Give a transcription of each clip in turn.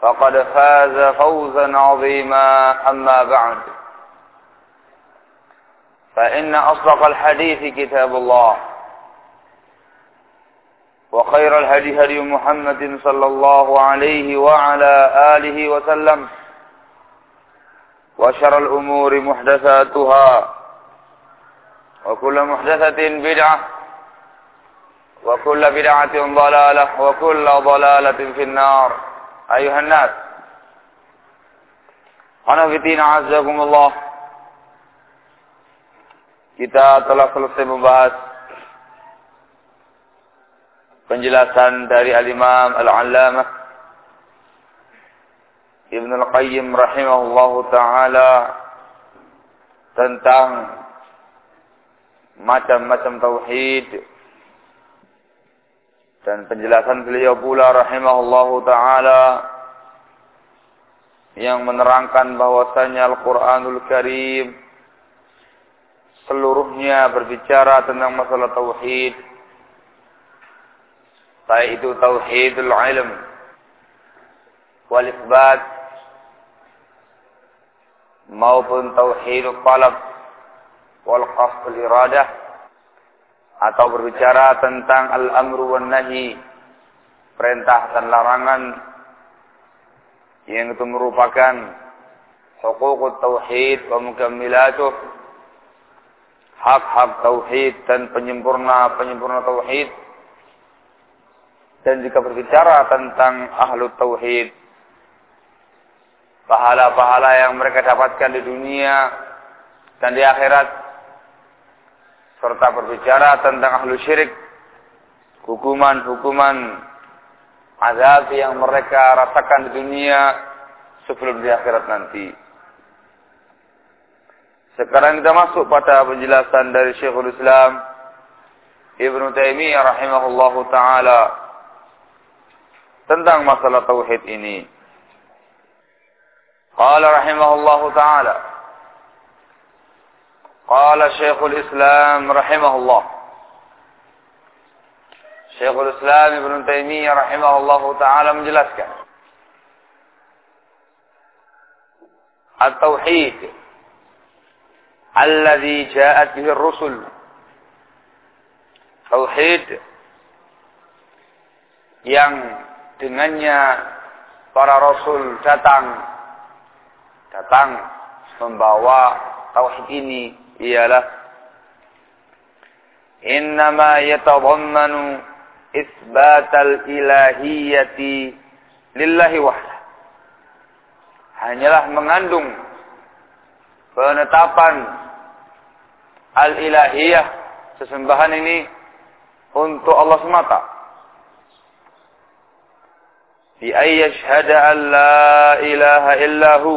فقد فاز فوزا عظيما. أما بعد فإن أصدق الحديث كتاب الله وخير الهدي هدي محمد صلى الله عليه وعلى آله وسلم وشر الأمور محدثاتها وكل محدثة بدعة وكل بدعة ضلالة وكل ضلالة في النار. أيها الناس Hanafitin azakumullah Kita telah selesai membahas penjelasan dari al-Imam Al-Allamah Ibn Al-Qayyim rahimahullah ta'ala tentang macam-macam tauhid dan penjelasan beliau pula rahimahullah ta'ala yang menerangkan bahwasanya Al-Quranul Karim seluruhnya berbicara tentang masalah tauhid. Baik itu tauhidul ilm wal isbat maupun tauhidul talab wal qasd iradah atau berbicara tentang al-amru wan nahi perintah dan larangan yang itu merupakan hukukut tauhid wa mukammilatuh hak-hak tauhid dan penyempurna-penyempurna tauhid. Dan jika berbicara tentang ahlu tauhid pahala-pahala yang mereka dapatkan di dunia dan di akhirat serta berbicara tentang ahlu syirik hukuman-hukuman azab yang mereka rasakan di dunia sebelum di akhirat nanti sekarang kita masuk pada penjelasan dari Syekhul Islam Ibnu Taimiyah rahimahullahu taala tentang masalah tauhid ini. Qala rahimahullahu taala Qala Syekhul Islam rahimahullah Syekhul Islam Ibn Taimiyah rahimahullahu taala menjelaskan At-tauhid alladhi ja'at bihi ar-rusul Tauhid yang dengannya para rasul datang. Datang membawa tauhid ini ialah innama yatadammanu isbatal ilahiyyati lillahi wahda hanyalah mengandung penetapan al-ilahiyah, sesembahan ini untuk Allah semata. Bi ayyashhada an la ilaha illahu.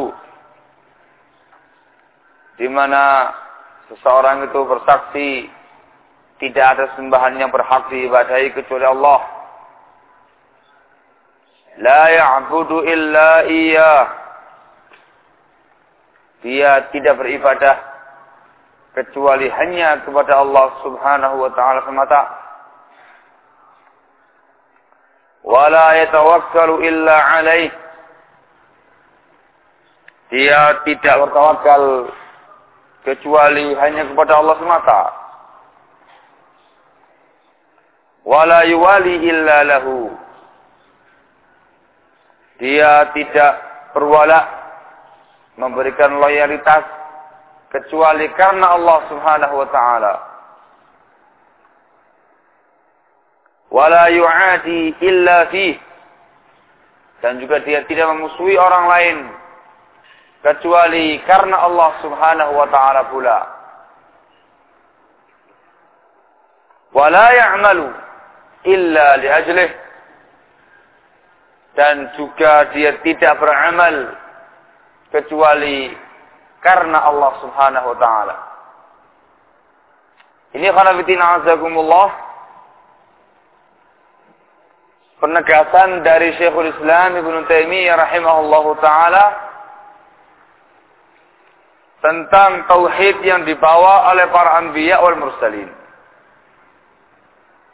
Di mana seseorang itu bersaksi tidak ada sembahan yang berhak diibadahi kecuali Allah. La ya'budu illa iya. Dia tidak beribadah kecuali hanya kepada Allah Subhanahu wa taala semata. Wala yatawakkalu illa alaih. Dia tidak bertawakal kecuali hanya kepada Allah semata wala yuwali illa lahu. Dia tidak berwala memberikan loyalitas kecuali karena Allah Subhanahu wa taala. Wala yu'adi illa fih. Dan juga dia tidak memusuhi orang lain kecuali karena Allah Subhanahu wa taala pula. Wala ya'malu illa li ajlih dan juga dia tidak beramal kecuali karena Allah Subhanahu wa taala. Ini khanafitina azakumullah penegasan dari Syekhul Islam Ibn Taimiyah rahimahullahu taala tentang tauhid yang dibawa oleh para anbiya wal mursalin.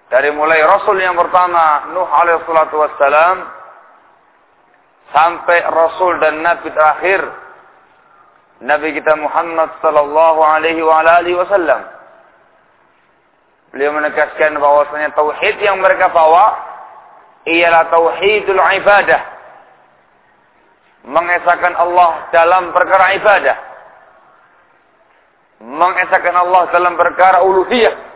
Dari mulai Rasul yang pertama, Nuh alaihi salatu wassalam, sampai Rasul dan Nabi terakhir, Nabi kita Muhammad sallallahu alaihi wa alihi wasallam. Beliau menegaskan bahwasanya tauhid yang mereka bawa ialah tauhidul ibadah. Mengesahkan Allah dalam perkara ibadah. Mengesahkan Allah dalam perkara uluhiyah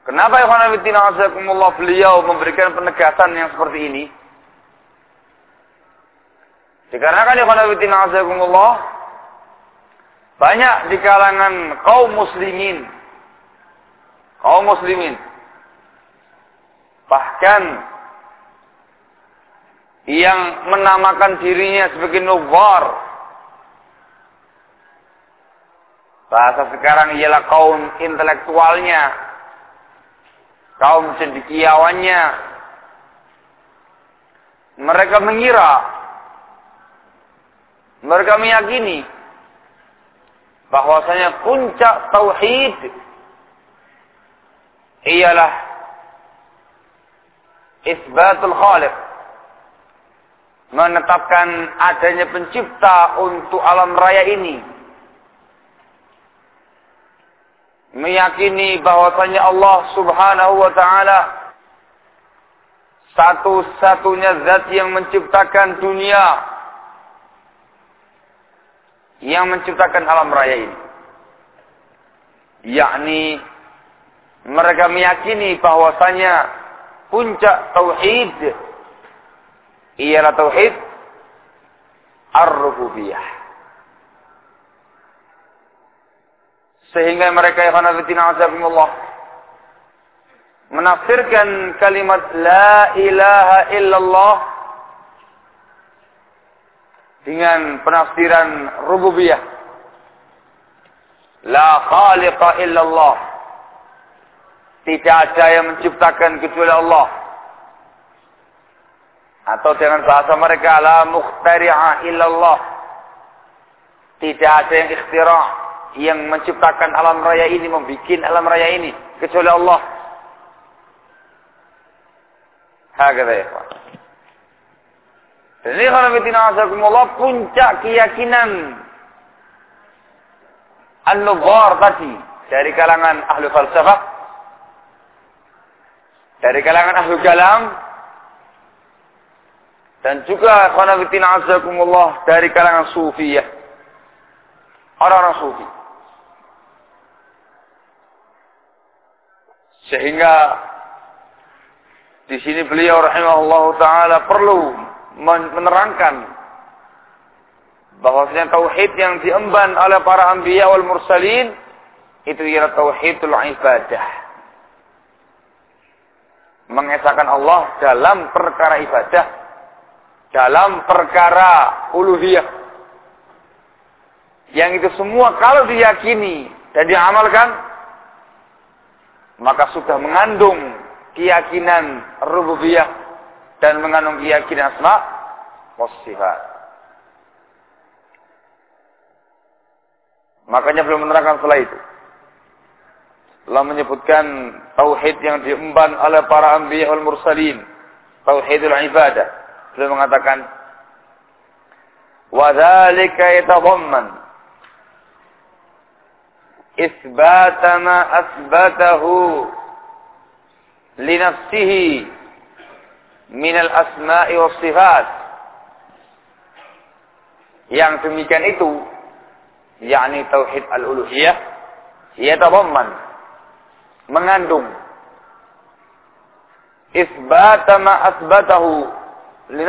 Kenapa Ikhwanabitina Azzaikumullah beliau memberikan penegasan yang seperti ini? Dikarenakan Ikhwanabitina Azzaikumullah banyak di kalangan kaum muslimin kaum muslimin bahkan yang menamakan dirinya sebagai nubar bahasa sekarang ialah kaum intelektualnya. Kaum cendekiawannya. Mereka mengira. Mereka meyakini bahwasanya puncak tauhid ialah isbatul khaliq. Menetapkan adanya pencipta untuk alam raya ini meyakini bahwasanya Allah Subhanahu wa taala satu-satunya zat yang menciptakan dunia yang menciptakan alam raya ini. Yakni mereka meyakini bahwasanya puncak tauhid ialah tauhid ar-rububiyah Sehingga mereka khanafitina azakumullah menafsirkan kalimat la ilaha illallah dengan penafsiran rububiyah. La khaliqa illallah. Tidak ada yang menciptakan kecuali Allah. Atau dengan bahasa mereka la mukhtari'a illallah. Tidak ada yang ikhtira' yang menciptakan alam raya ini, membuat alam raya ini, kecuali Allah. Hakata ya Dan ini Allah puncak keyakinan An-Nubar tadi dari kalangan ahlu falsafah dari kalangan ahlu kalam dan juga khanafitina azakumullah dari kalangan sufiyah orang-orang sufi Sehingga di sini beliau rahimahullah taala perlu menerangkan bahwasanya tauhid yang diemban oleh para anbiya wal mursalin itu ialah tauhidul ibadah. Mengesahkan Allah dalam perkara ibadah, dalam perkara uluhiyah. Yang itu semua kalau diyakini dan diamalkan, maka sudah mengandung keyakinan rububiyah dan mengandung keyakinan asma sifat. Makanya belum menerangkan setelah itu. Telah menyebutkan tauhid yang diemban oleh para anbiya wal mursalin. Tauhidul ibadah. Beliau mengatakan wa dzalika yatadamman asbatahu li nafsihi min al-asma'i was sifat. Yang demikian itu yakni tauhid al-uluhiyah yatadamman mengandung isbat ma asbatahu li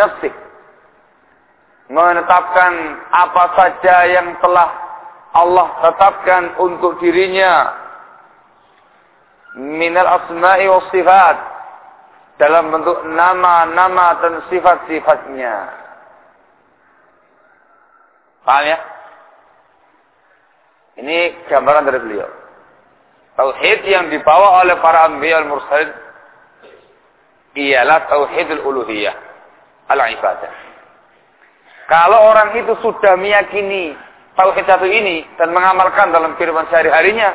menetapkan apa saja yang telah Allah tetapkan untuk dirinya minal asma'i was sifat dalam bentuk nama-nama dan sifat-sifatnya. Paham ya? Ini gambaran dari beliau. Tauhid yang dibawa oleh para anbiya al-mursalin ialah tauhidul uluhiyah, al-ibadah. Kalau orang itu sudah meyakini tauhid satu ini dan mengamalkan dalam kehidupan sehari-harinya,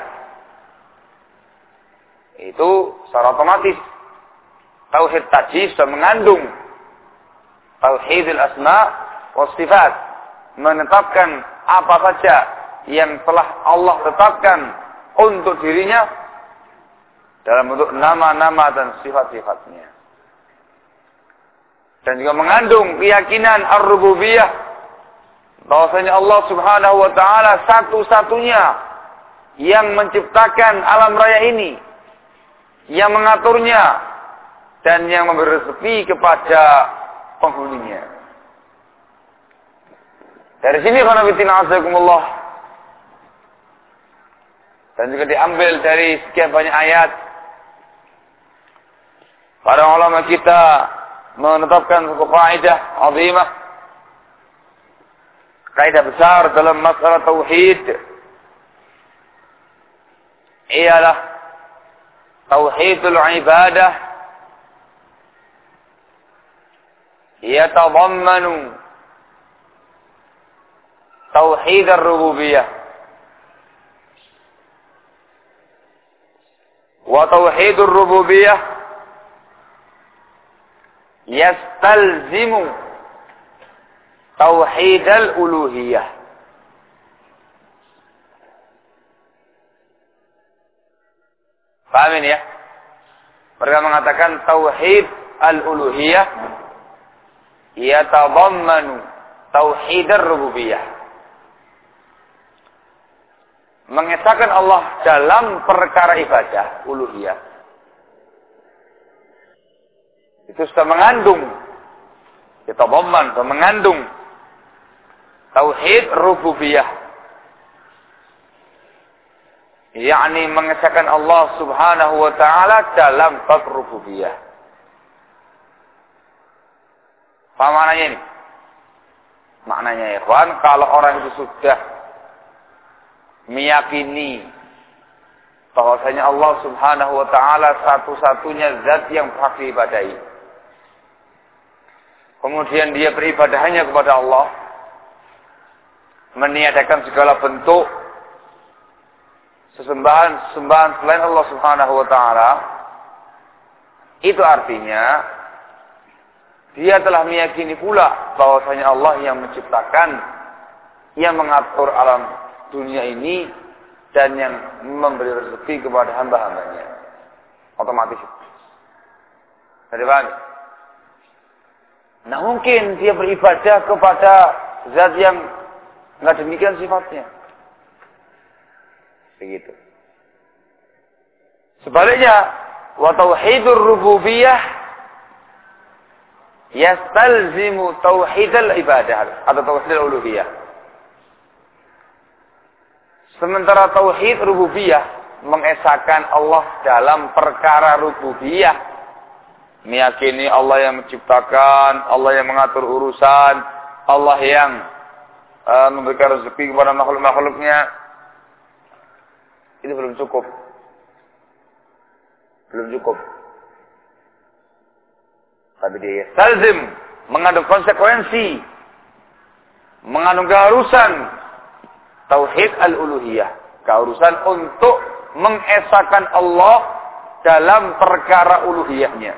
itu secara otomatis tauhid tadi sudah mengandung tauhidul asma wa sifat, menetapkan apa saja yang telah Allah tetapkan untuk dirinya dalam bentuk nama-nama dan sifat-sifatnya. Dan juga mengandung keyakinan ar-rububiyah bahwasanya Allah Subhanahu wa taala satu-satunya yang menciptakan alam raya ini, yang mengaturnya dan yang memberi rezeki kepada penghuninya. Dari sini khanafitina azakumullah dan juga diambil dari sekian banyak ayat. Para ulama kita menetapkan suku kaidah azimah. قاعدة بسار دلم مسألة توحيد. هي له توحيد العبادة. يتضمن توحيد الربوبية. وتوحيد الربوبية يستلزم Tauhidul uluhiyah. Pahamin ya? Mereka mengatakan tauhid al-uluhiyah yatadammanu tauhid ar-rububiyah. Mengesahkan Allah dalam perkara ibadah uluhiyah. Itu sudah mengandung yatadamman, mengandung tauhid rububiyah. Yakni mengesahkan Allah Subhanahu wa taala dalam bab rububiyah. Apa maknanya ini? Maknanya ya ikhwan kalau orang itu sudah meyakini bahwasanya Allah Subhanahu wa taala satu-satunya zat yang berhak diibadahi. Kemudian dia beribadah hanya kepada Allah, meniadakan segala bentuk sesembahan-sesembahan selain Allah Subhanahu wa taala. Itu artinya dia telah meyakini pula bahwasanya Allah yang menciptakan, yang mengatur alam dunia ini dan yang memberi rezeki kepada hamba-hambanya. Otomatis. Jadi paham? Nah mungkin dia beribadah kepada zat yang nggak demikian sifatnya. Begitu. Sebaliknya, wa tauhidur rububiyah yastalzimu tauhidal ibadah atau tauhidul uluhiyah. Sementara tauhid rububiyah mengesahkan Allah dalam perkara rububiyah. Meyakini Allah yang menciptakan, Allah yang mengatur urusan, Allah yang uh, memberikan rezeki kepada makhluk-makhluknya. Itu belum cukup. Belum cukup. Tapi dia salzim mengandung konsekuensi, mengandung keharusan tauhid al-uluhiyah, keharusan untuk mengesahkan Allah dalam perkara uluhiyahnya.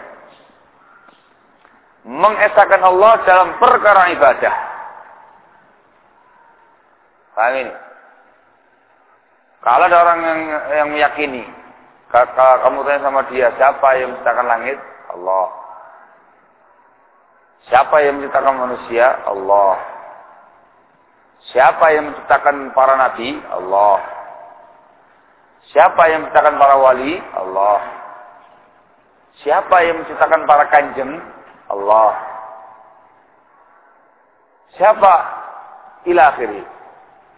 Mengesahkan Allah dalam perkara ibadah. Paham ini? Kalau ada orang yang, yang meyakini, kalau kamu tanya sama dia, siapa yang menciptakan langit? Allah. Siapa yang menciptakan manusia? Allah. Siapa yang menciptakan para nabi? Allah. Siapa yang menciptakan para wali? Allah. Siapa yang menciptakan para kanjeng? Allah. Siapa? Ila akhiri.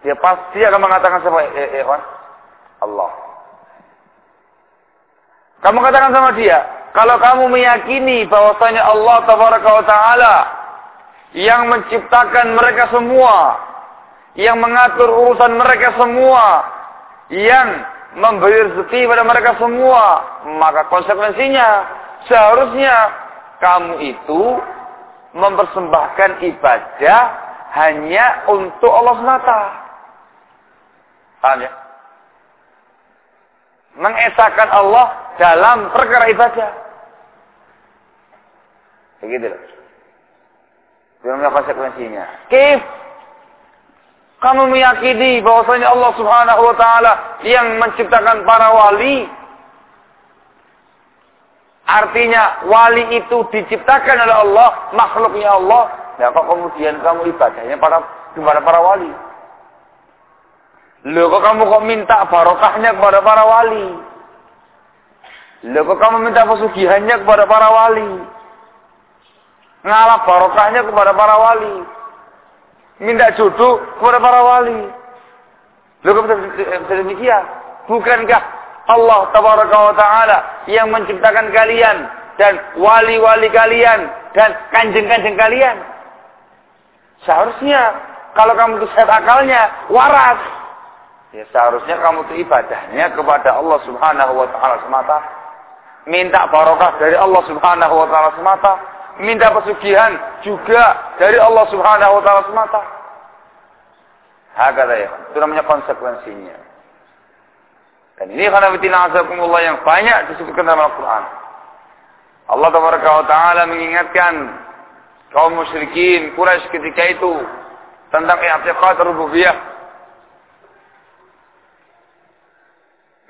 Dia pasti akan mengatakan siapa? Eh, eh, Allah. Kamu katakan sama dia, kalau kamu meyakini bahwasanya Allah Taala yang menciptakan mereka semua, yang mengatur urusan mereka semua, yang memberi rezeki pada mereka semua, maka konsekuensinya seharusnya kamu itu mempersembahkan ibadah hanya untuk Allah semata. Paham ya? Mengesahkan Allah dalam perkara ibadah. Begitu loh. Itu konsekuensinya. Kif kamu meyakini bahwasanya Allah Subhanahu wa taala yang menciptakan para wali. Artinya wali itu diciptakan oleh Allah, makhluknya Allah. Ya kok kemudian kamu ibadahnya pada kepada para wali? Loh kok kamu kok minta barokahnya kepada para wali? Loh kok kamu minta pesugihannya kepada para wali? Ngalah barokahnya kepada para wali? minta jodoh kepada para wali. Loh kok bisa demikian? Bukankah Allah tabaraka wa ta'ala yang menciptakan kalian dan wali-wali kalian dan kanjeng-kanjeng kalian? Seharusnya kalau kamu sehat akalnya, waras. Ya seharusnya kamu itu ibadahnya kepada Allah subhanahu wa ta'ala semata. Minta barokah dari Allah subhanahu wa ta'ala semata minta pesugihan juga dari Allah Subhanahu wa taala semata. Hakata ya. Itu namanya konsekuensinya. Dan ini karena bitina azakumullah yang banyak disebutkan dalam Al-Quran. Allah Taala mengingatkan kaum musyrikin Quraisy ketika itu tentang i'tiqad rububiyah.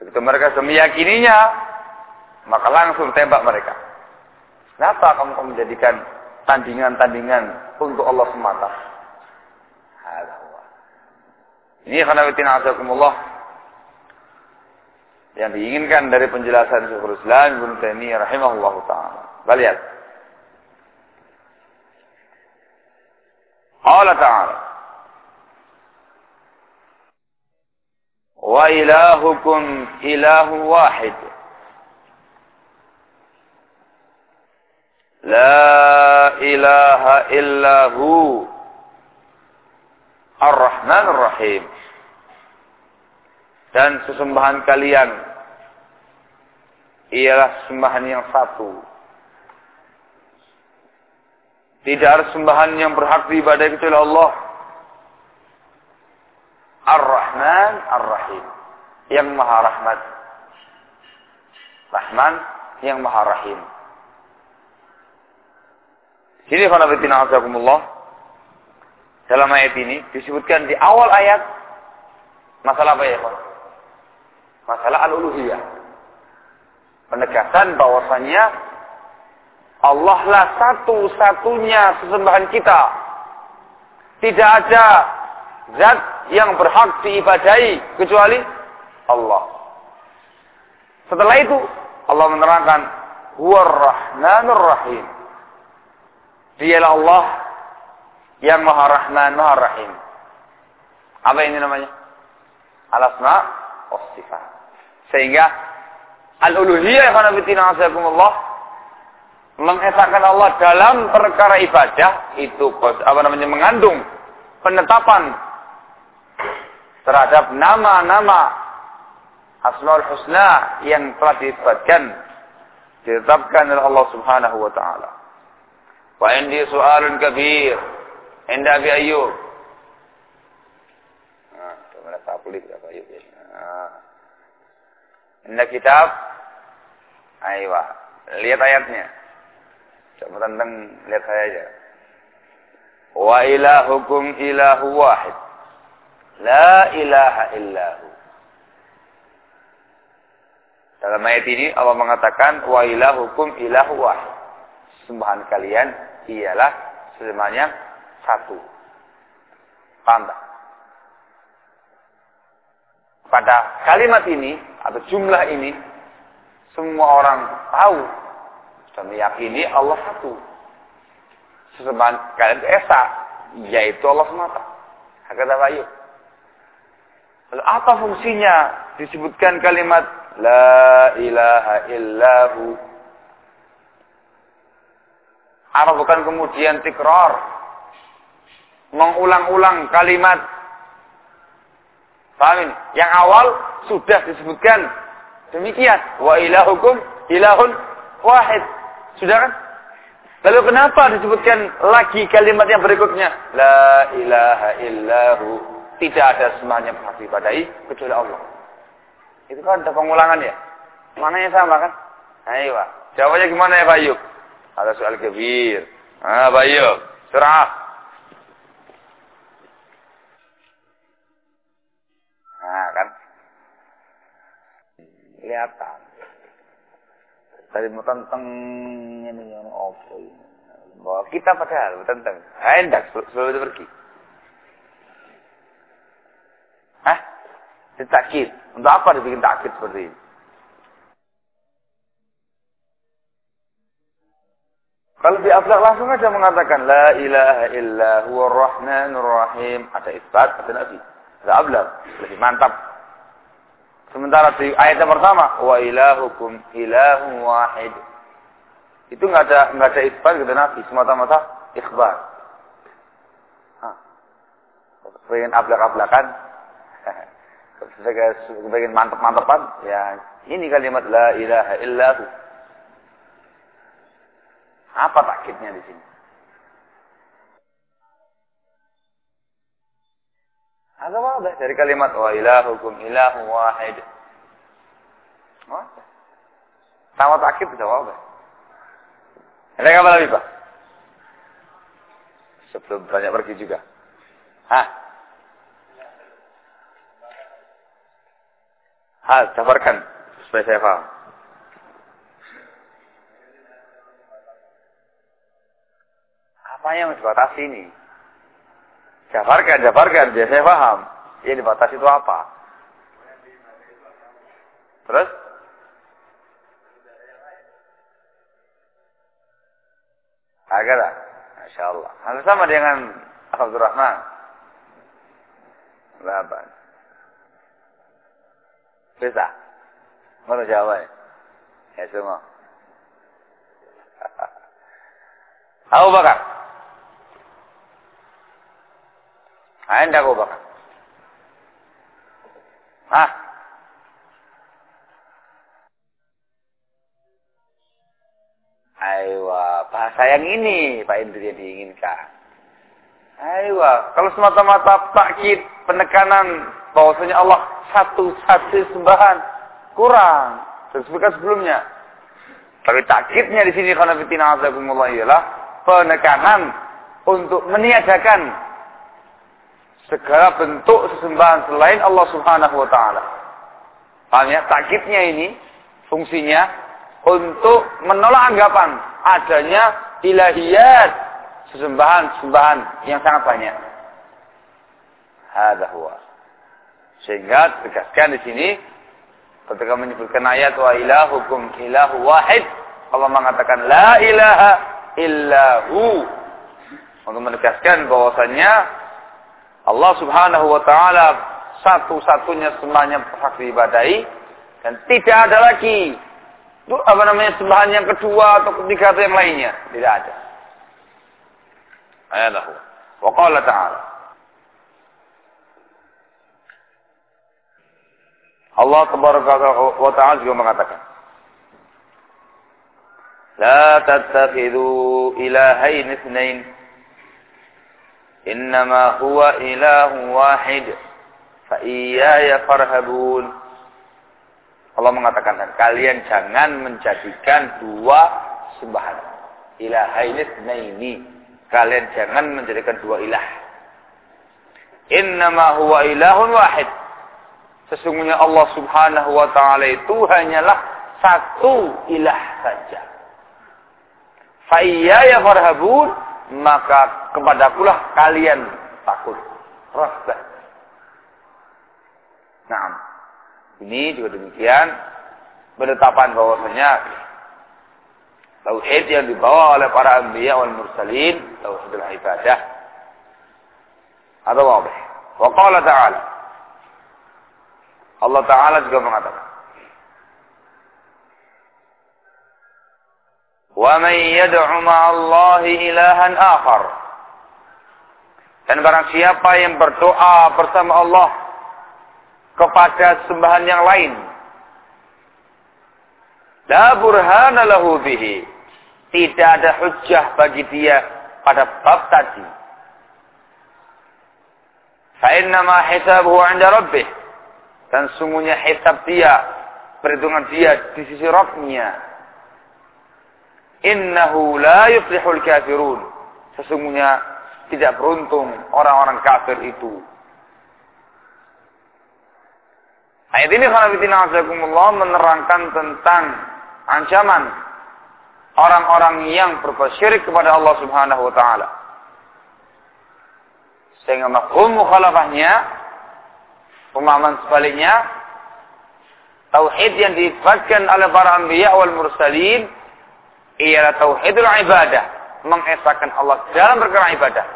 Begitu mereka semeyakininya, maka langsung tembak mereka. Kenapa kamu menjadikan tandingan-tandingan untuk Allah semata? Ini karena witina azakumullah yang diinginkan dari penjelasan Syekhul Islam Ibnu Taimiyah rahimahullah taala. Kita lihat. Allah Ta'ala Wa ilahukum ilahu wahid La ilaha illahu Ar-Rahman Ar-Rahim. Dan sesembahan kalian ialah sembahan yang satu. Tidak ada sembahan yang berhak diibadai kecuali Allah. Ar-Rahman Ar-Rahim. Yang Maha Rahmat. Rahman yang Maha Rahim. Jadi khanafitina azakumullah. Dalam ayat ini disebutkan di awal ayat masalah apa ya, Pak? Masalah al-uluhiyah. Penegasan bahwasanya Allah lah satu-satunya sesembahan kita. Tidak ada zat yang berhak diibadai kecuali Allah. Setelah itu Allah menerangkan rahmanur rahim Dialah Allah yang Maha Rahman, Maha Rahim. Apa ini namanya? Al-asma sifat. Sehingga al-uluhiyah kana fitina asakumullah mengesahkan Allah dalam perkara ibadah itu apa namanya mengandung penetapan terhadap nama-nama Asmaul Husna yang telah disebutkan ditetapkan oleh Allah Subhanahu wa taala. Wa indi soalun kabir inda Abi Ayyub. Nah, mana tapulik Abi Ayyub ya. Kitab Aywa. Lihat ayatnya. Coba tentang lihat saya aja. Wa ilahukum ilahu wahid. La ilaha illahu. Dalam ayat ini Allah mengatakan wa ilahukum ilahu wahid. Sembahan kalian ialah semuanya satu. Paham tak? Pada kalimat ini atau jumlah ini semua orang tahu dan meyakini Allah satu. Sesembahan kalian esa yaitu Allah semata. Kata Ayub. Apa fungsinya? Disebutkan kalimat La ilaha illahu. Apa bukan kemudian tikrar mengulang-ulang kalimat. Paham yang awal sudah disebutkan. Demikian. Wa ilahukum ilahun wahid. Sudah kan? Lalu kenapa disebutkan lagi kalimat yang berikutnya? La ilaha illahu tidak ada semuanya berhak ibadai kecuali Allah itu kan ada pengulangan ya mana yang sama kan ayo jawabannya gimana ya Pak Yub ada soal kebir. Ah, bayu. Surah. Nah, kan. Tadi mau tentang ini yang opo ini. Bahwa kita padahal tentang. Hendak sebelum itu pergi. Hah? Ditakit. Untuk apa dibikin takit seperti ini? Kalau di aflak langsung aja mengatakan la ilaha illa huwa rahmanur rahim. Ada isbat, ada nabi. Ada ablak. Lebih mantap. Sementara di ayat yang pertama, wa ilahukum ilahu wahid. Itu nggak ada nggak ada isbat kata nabi, semata-mata ikhbar. Hah. Pengen ablak-ablakan. Pengen mantap-mantapan, ya ini kalimat la ilaha illahu. Apa takkitnya di sini? Ada wadah dari kalimat wa ilahukum ilahu wahid. Sama takkit bisa wadah. Ada apa lagi Pak? Sebelum banyak pergi juga. Hah? Hah, jabarkan supaya saya paham. Apa yang dibatasi ini? Jabarkan, jabarkan, biar saya paham. Yang dibatasi itu apa? Terus? Agar Masya Allah. Hampir sama dengan Abdul Rahman. Bisa? Mana jawab? Ya semua. Abu Bakar. Anda Abu Bakar. Hah? Aywa, bahasa yang ini Pak Indri yang diinginkan. Aywa, kalau semata-mata takkid penekanan bahwasanya Allah satu-satu sembahan kurang. Disebutkan sebelumnya. Tapi takkidnya di sini karena fitina azakumullah ialah penekanan untuk meniadakan segala bentuk sesembahan selain Allah Subhanahu wa taala. Paham ya? Takkitnya ini fungsinya untuk menolak anggapan adanya ilahiyat sesembahan-sesembahan yang sangat banyak. Hadza huwa. Sehingga tegaskan di sini ketika menyebutkan ayat wa ilahukum ilahu wahid Allah mengatakan la ilaha illahu untuk menegaskan bahwasanya Allah Subhanahu wa taala satu-satunya sembahan yang berhak diibadahi dan tidak ada lagi itu apa namanya sembahan yang kedua atau ketiga atau yang lainnya tidak ada ayalahu wa qala ta'ala. Allah wa ta'ala juga mengatakan La tattakhidhu ilahain ithnain Innama huwa ilahu wahid fa iyaya Allah mengatakan dan kalian jangan menjadikan dua sembahan ilahainis ini kalian jangan menjadikan dua ilah. Innama huwa ilahun wahid. Sesungguhnya Allah subhanahu wa ta'ala itu hanyalah satu ilah saja. Fa iyaya farhabun maka kepadakulah kalian takut. Rahbah Nah, ini juga demikian penetapan bahwasanya tauhid yang dibawa oleh para anbiya wal mursalin tauhidul ibadah atau apa? Wa qala ta'ala Allah Ta'ala juga mengatakan Wa man yad'u ma'allahi ilahan akhar Dan barang siapa yang berdoa bersama Allah kepada sembahan yang lain. La burhana lahu bihi. Tidak ada hujjah bagi dia pada bab tadi. Fa'innama hisabuhu 'inda rabbih. Dan sungguhnya hisab dia, perhitungan dia di sisi Rabbnya. Innahu la yuflihul kafirun. Sesungguhnya tidak beruntung orang-orang kafir itu. Ayat ini khanafitina azakumullah menerangkan tentang ancaman orang-orang yang berbuat syirik kepada Allah Subhanahu wa taala. Sehingga mafhum mukhalafahnya pemahaman sebaliknya tauhid yang diifatkan oleh para anbiya wal mursalin ialah tauhidul ibadah, mengesahkan Allah dalam perkara ibadah.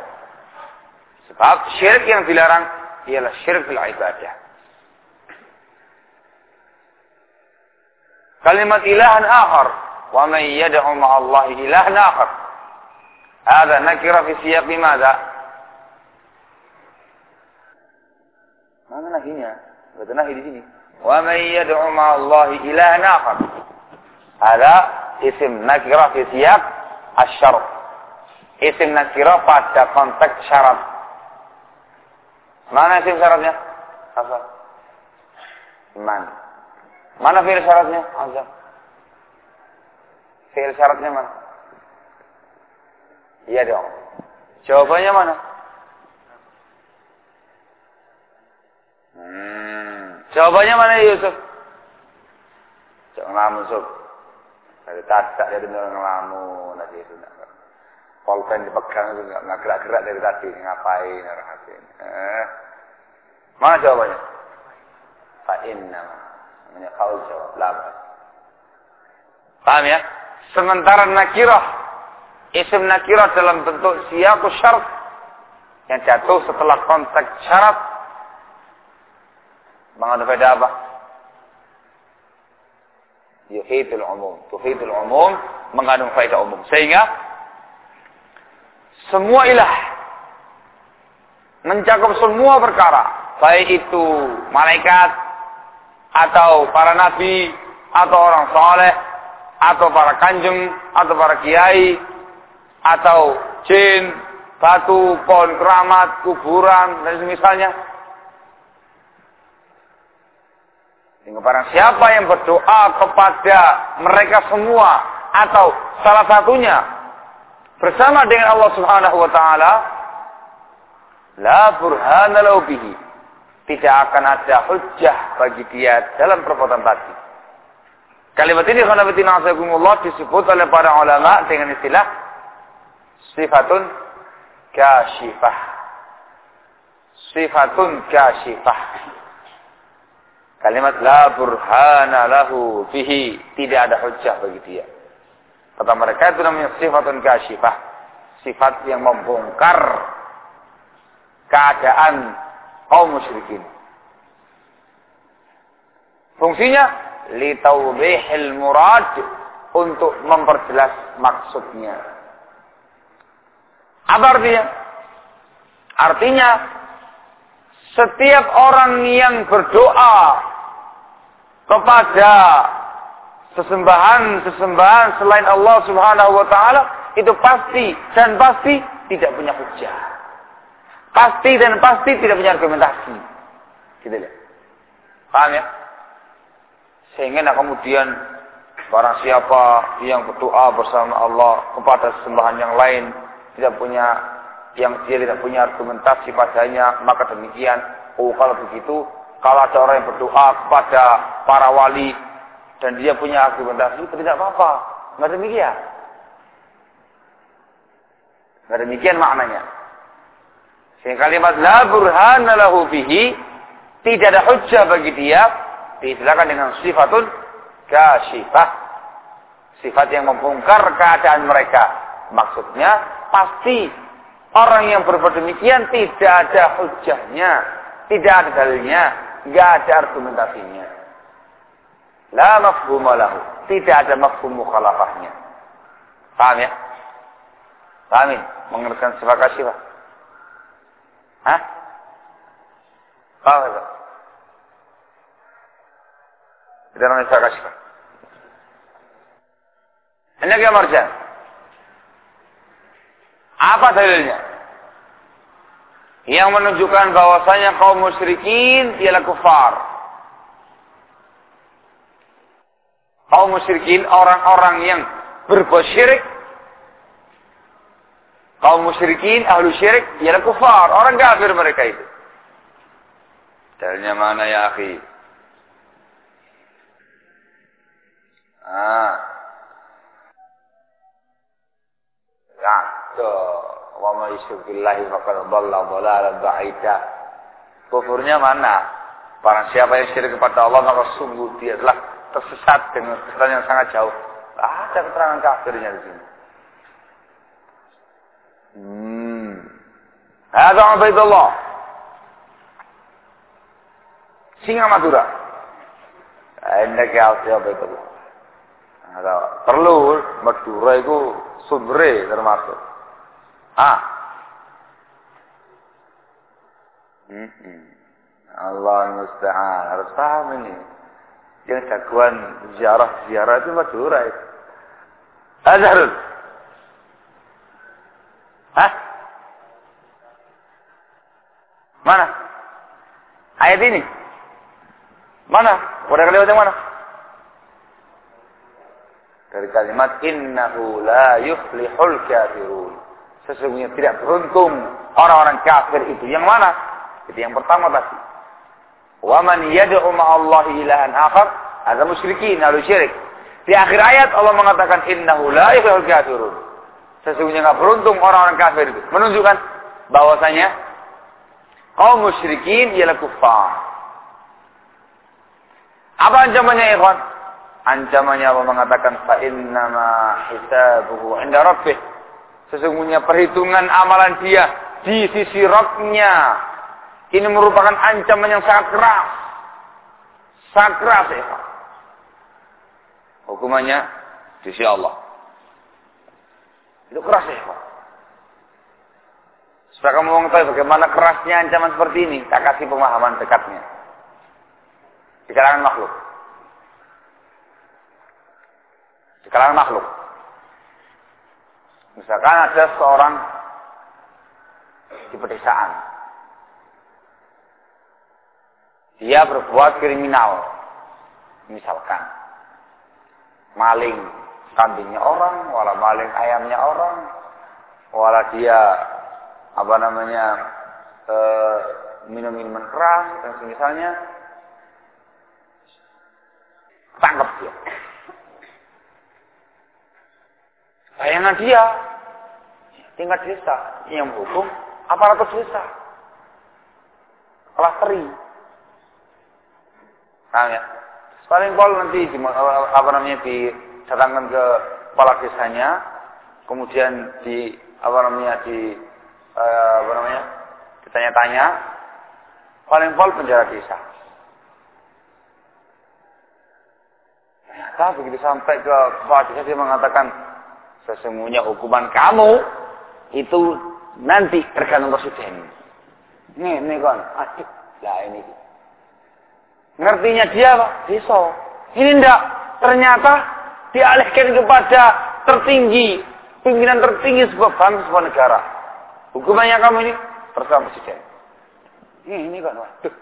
Sebab syirik yang dilarang ialah syirik ibadah. Kalimat ilahan akhar wa man yad'u ma'allahi ilahan akhar هذا نكرة في سياق ماذا mana nahinya berarti nahi di sini wa man yad'u ma'allahi ilahan akhar هذا اسم نكرة في سياق الشرط isim nakirah pada konteks syarat mana isim syaratnya apa man Mana fi'il syaratnya? Azam. Fi'il syaratnya mana? Iya dong. Jawabannya mana? Hmm. Jawabannya mana Yusuf? Jangan ngelamun Yusuf. Dari tadi dari ngelamun nanti itu. Polpen dipegang itu nggak gerak-gerak dari tadi. Ngapain? Eh. Mana jawabannya? Pak Inna namanya kaul jawab laba. Paham ya? Sementara nakirah, isim nakirah dalam bentuk siyaku syarat yang jatuh setelah konteks syarat mengandung faedah apa? Yuhidul umum. Tuhidul umum mengandung faedah umum. Sehingga semua ilah mencakup semua perkara. Baik itu malaikat, atau para nabi atau orang soleh atau para kanjeng atau para kiai atau jin batu pohon keramat kuburan dan semisalnya. Sehingga barang siapa yang berdoa kepada mereka semua atau salah satunya bersama dengan Allah Subhanahu wa taala la burhana bihi tidak akan ada hujah bagi dia dalam perbuatan tadi. Kalimat ini khanafitina asakumullah disebut oleh para ulama dengan istilah sifatun kasyifah. Sifatun kasyifah. Kalimat la burhana lahu bihi. Tidak ada hujah bagi dia. Kata mereka itu namanya sifatun kasyifah. Sifat yang membongkar keadaan kaum musyrikin. Fungsinya litaubihil murad untuk memperjelas maksudnya. Apa artinya? Artinya setiap orang yang berdoa kepada sesembahan-sesembahan selain Allah Subhanahu wa taala itu pasti dan pasti tidak punya hujah. Pasti dan pasti tidak punya argumentasi. Gitu ya. Paham ya? Sehingga kemudian barang siapa yang berdoa bersama Allah kepada sesembahan yang lain tidak punya yang dia tidak punya argumentasi padanya maka demikian oh kalau begitu kalau ada orang yang berdoa kepada para wali dan dia punya argumentasi tidak apa-apa. Nggak demikian. Nggak demikian maknanya. Sehingga kalimat la burhana lahu bihi tidak ada hujjah bagi dia diistilahkan dengan sifatun kasyifah. Sifat yang membongkar keadaan mereka. Maksudnya pasti orang yang berbuat demikian tidak ada hujahnya, tidak ada dalilnya, nggak ada argumentasinya. La mafhum lahu. Tidak ada mafhum mukhalafahnya. Paham ya? Paham? Mengertikan sifat kasih Pak? Itu namanya sifat kasih Pak. Ini dia marjan. Apa dalilnya? Yang menunjukkan bahwasanya kaum musyrikin ialah kufar. kaum musyrikin, orang-orang yang berbuat kaum musyrikin, ahlu syirik, ialah kufar, orang kafir mereka itu. Dalilnya mana ya akhi? Ah. Ya, wa ma yusyrikillahi faqad dhalla dhalalan ba'ida. Kufurnya mana? Para siapa yang syirik kepada Allah maka sungguh dia telah tersesat dengan kesesatan yang sangat jauh. Ada keterangan kafirnya di sini. Hmm. Ada Ubaidullah. Singa Madura. Anda ke Ubaidullah. Perlu Madura itu sumbre termasuk. Ah. Allah musta'an harus paham ini yang jagoan ziarah-ziarah itu Madura itu. Azharul. Hah? Mana? Ayat ini? Mana? Pada kalimat yang mana? Dari kalimat innahu la yuflihul kafirun. Sesungguhnya tidak beruntung orang-orang kafir itu. Yang mana? Itu yang pertama tadi. Wa man yad'u ma'allahi ilahan akhar, ada musyrikin, ahlu syirik. Di akhir ayat Allah mengatakan innahu la yuflihul kafirun. Sesungguhnya enggak beruntung orang-orang kafir itu. Menunjukkan bahwasanya kaum musyrikin ialah kufar. Apa ancamannya ikhwan? Ancamannya Allah mengatakan fa innama hisabuhu 'inda rabbih. Sesungguhnya perhitungan amalan dia di sisi Rabbnya ini merupakan ancaman yang sangat keras. Sangat keras ya. Hukumannya di sisi Allah. Itu keras ya. Supaya kamu mengetahui bagaimana kerasnya ancaman seperti ini, tak kasih pemahaman dekatnya. Di kalangan makhluk. Di kalangan makhluk. Misalkan ada seorang di pedesaan, dia berbuat kriminal. Misalkan maling kambingnya orang, wala maling ayamnya orang, wala dia apa namanya e, minum minuman keras dan semisalnya tangkap dia. Bayangan dia tingkat desa yang menghukum aparatur desa. Kelas teri Paham ya? Paling pol nanti di, apa namanya didatangkan ke kepala desanya, kemudian di apa namanya di eh, apa namanya ditanya-tanya, paling pol penjara desa. ternyata begitu sampai ke Fatihah dia mengatakan sesungguhnya hukuman kamu itu nanti tergantung presiden. Ini, ini kan, aduh, lah ini. Ngertinya dia Pak, bisa. Ini enggak, ternyata dialihkan kepada tertinggi, pimpinan tertinggi sebuah bangsa, sebuah negara. Hukumannya kamu ini bersama presiden. Ini, kan, waduh,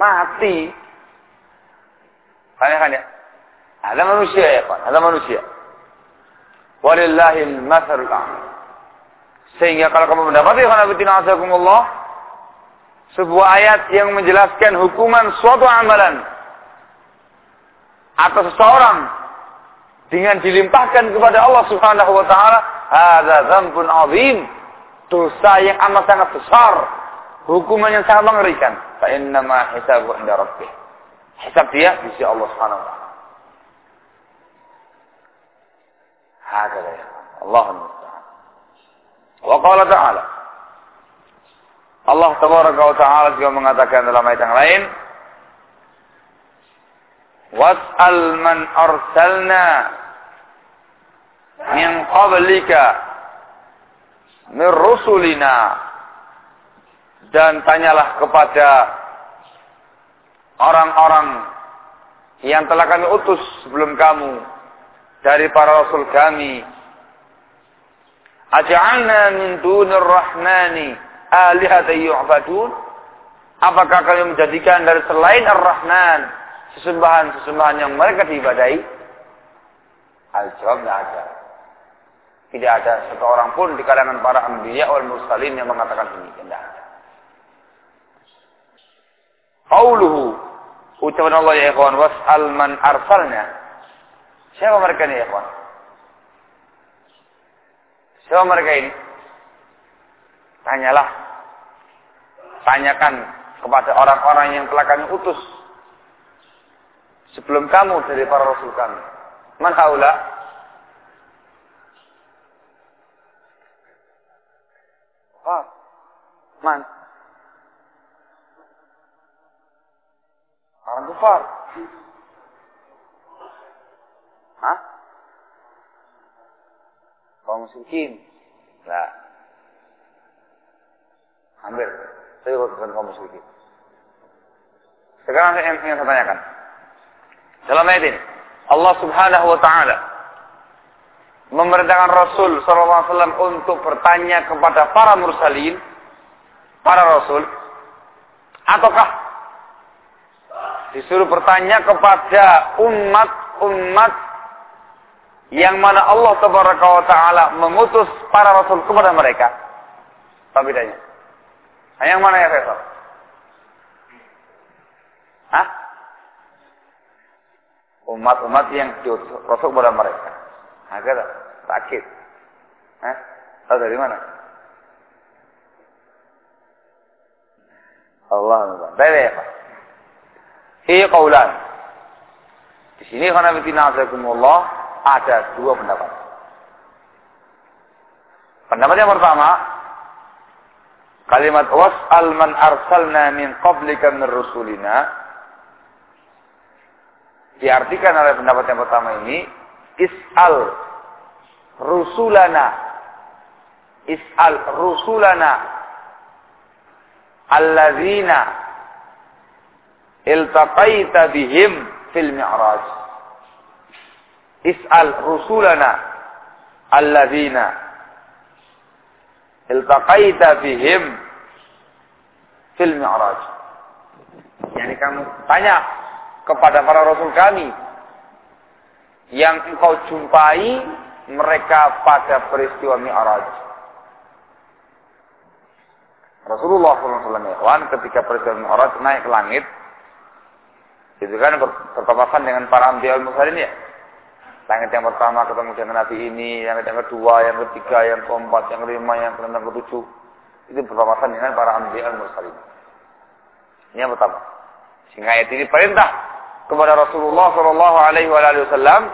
mati. Kan ya? Ada manusia ya Pak, ada manusia. Walillahil matharul Sehingga kalau kamu mendapati khanabitina azakumullah sebuah ayat yang menjelaskan hukuman suatu amalan atau seseorang dengan dilimpahkan kepada Allah Subhanahu wa taala hadza dzambun azim. Dosa yang amat sangat besar. Hukuman yang sangat mengerikan. Fa inna ma hisabu inda rabbih. Hisab dia di sisi Allah Subhanahu wa taala. Ya Allah wa qala ta'ala. Allah tabaraka wa taala juga mengatakan dalam ayat yang lain Was'al man arsalna min qablika min rusulina dan tanyalah kepada orang-orang yang telah kami utus sebelum kamu dari para rasul kami. Aj'alna min dunir rahmani alihata yu'badun? Apakah kalian menjadikan dari selain Ar-Rahman sesembahan-sesembahan yang mereka diibadai? Al-jawab tidak ada. Tidak ada satu orang pun di kalangan para anbiya wal mursalin yang mengatakan ini. Tidak ada. Qauluhu ucapan Allah ya ikhwan was'al man arsalna Siapa mereka ini ya kawan? Siapa mereka ini? Tanyalah. Tanyakan kepada orang-orang yang telah kami utus. Sebelum kamu dari para rasul kami. Man haula? Ah, man? Orang kufar. Hah? Kaum musyrikin. Nah. Hampir. Tapi bukan kaum musyrikin. Sekarang saya ingin saya tanyakan. Dalam ayat ini, Allah Subhanahu wa taala memerintahkan Rasul SAW untuk bertanya kepada para mursalin, para rasul, ataukah disuruh bertanya kepada umat-umat yang mana Allah Taala mengutus para rasul kepada mereka. Apa bedanya? Nah, yang mana ya Faisal? Hah? Umat-umat yang diutus rasul kepada mereka. Agar sakit. Hah? Tahu dari mana? Allah Dari apa? Hi qaulan. Di sini karena bitina azakumullah ada dua pendapat. Pendapat yang pertama, kalimat was'al man arsalna min qablika min rusulina diartikan oleh pendapat yang pertama ini is'al rusulana. Is'al rusulana. Alladzina iltaqaita bihim fil mi'raj. Is'al rusulana. Alladzina iltaqaita bihim fil mi'raj. Yani kamu tanya kepada para rasul kami yang engkau jumpai mereka pada peristiwa Mi'raj. Rasulullah SAW ketika peristiwa Mi'raj naik ke langit, itu kan berpapasan dengan para ambil mursalin ya. Langit yang pertama ketemu dengan Nabi ini, yang kedua, yang ketiga, yang keempat, yang kelima, yang keenam, ketujuh. Itu berpapasan dengan para anbiya mursalin. Ini yang pertama. Sehingga ayat ini perintah kepada Rasulullah Shallallahu Alaihi Wasallam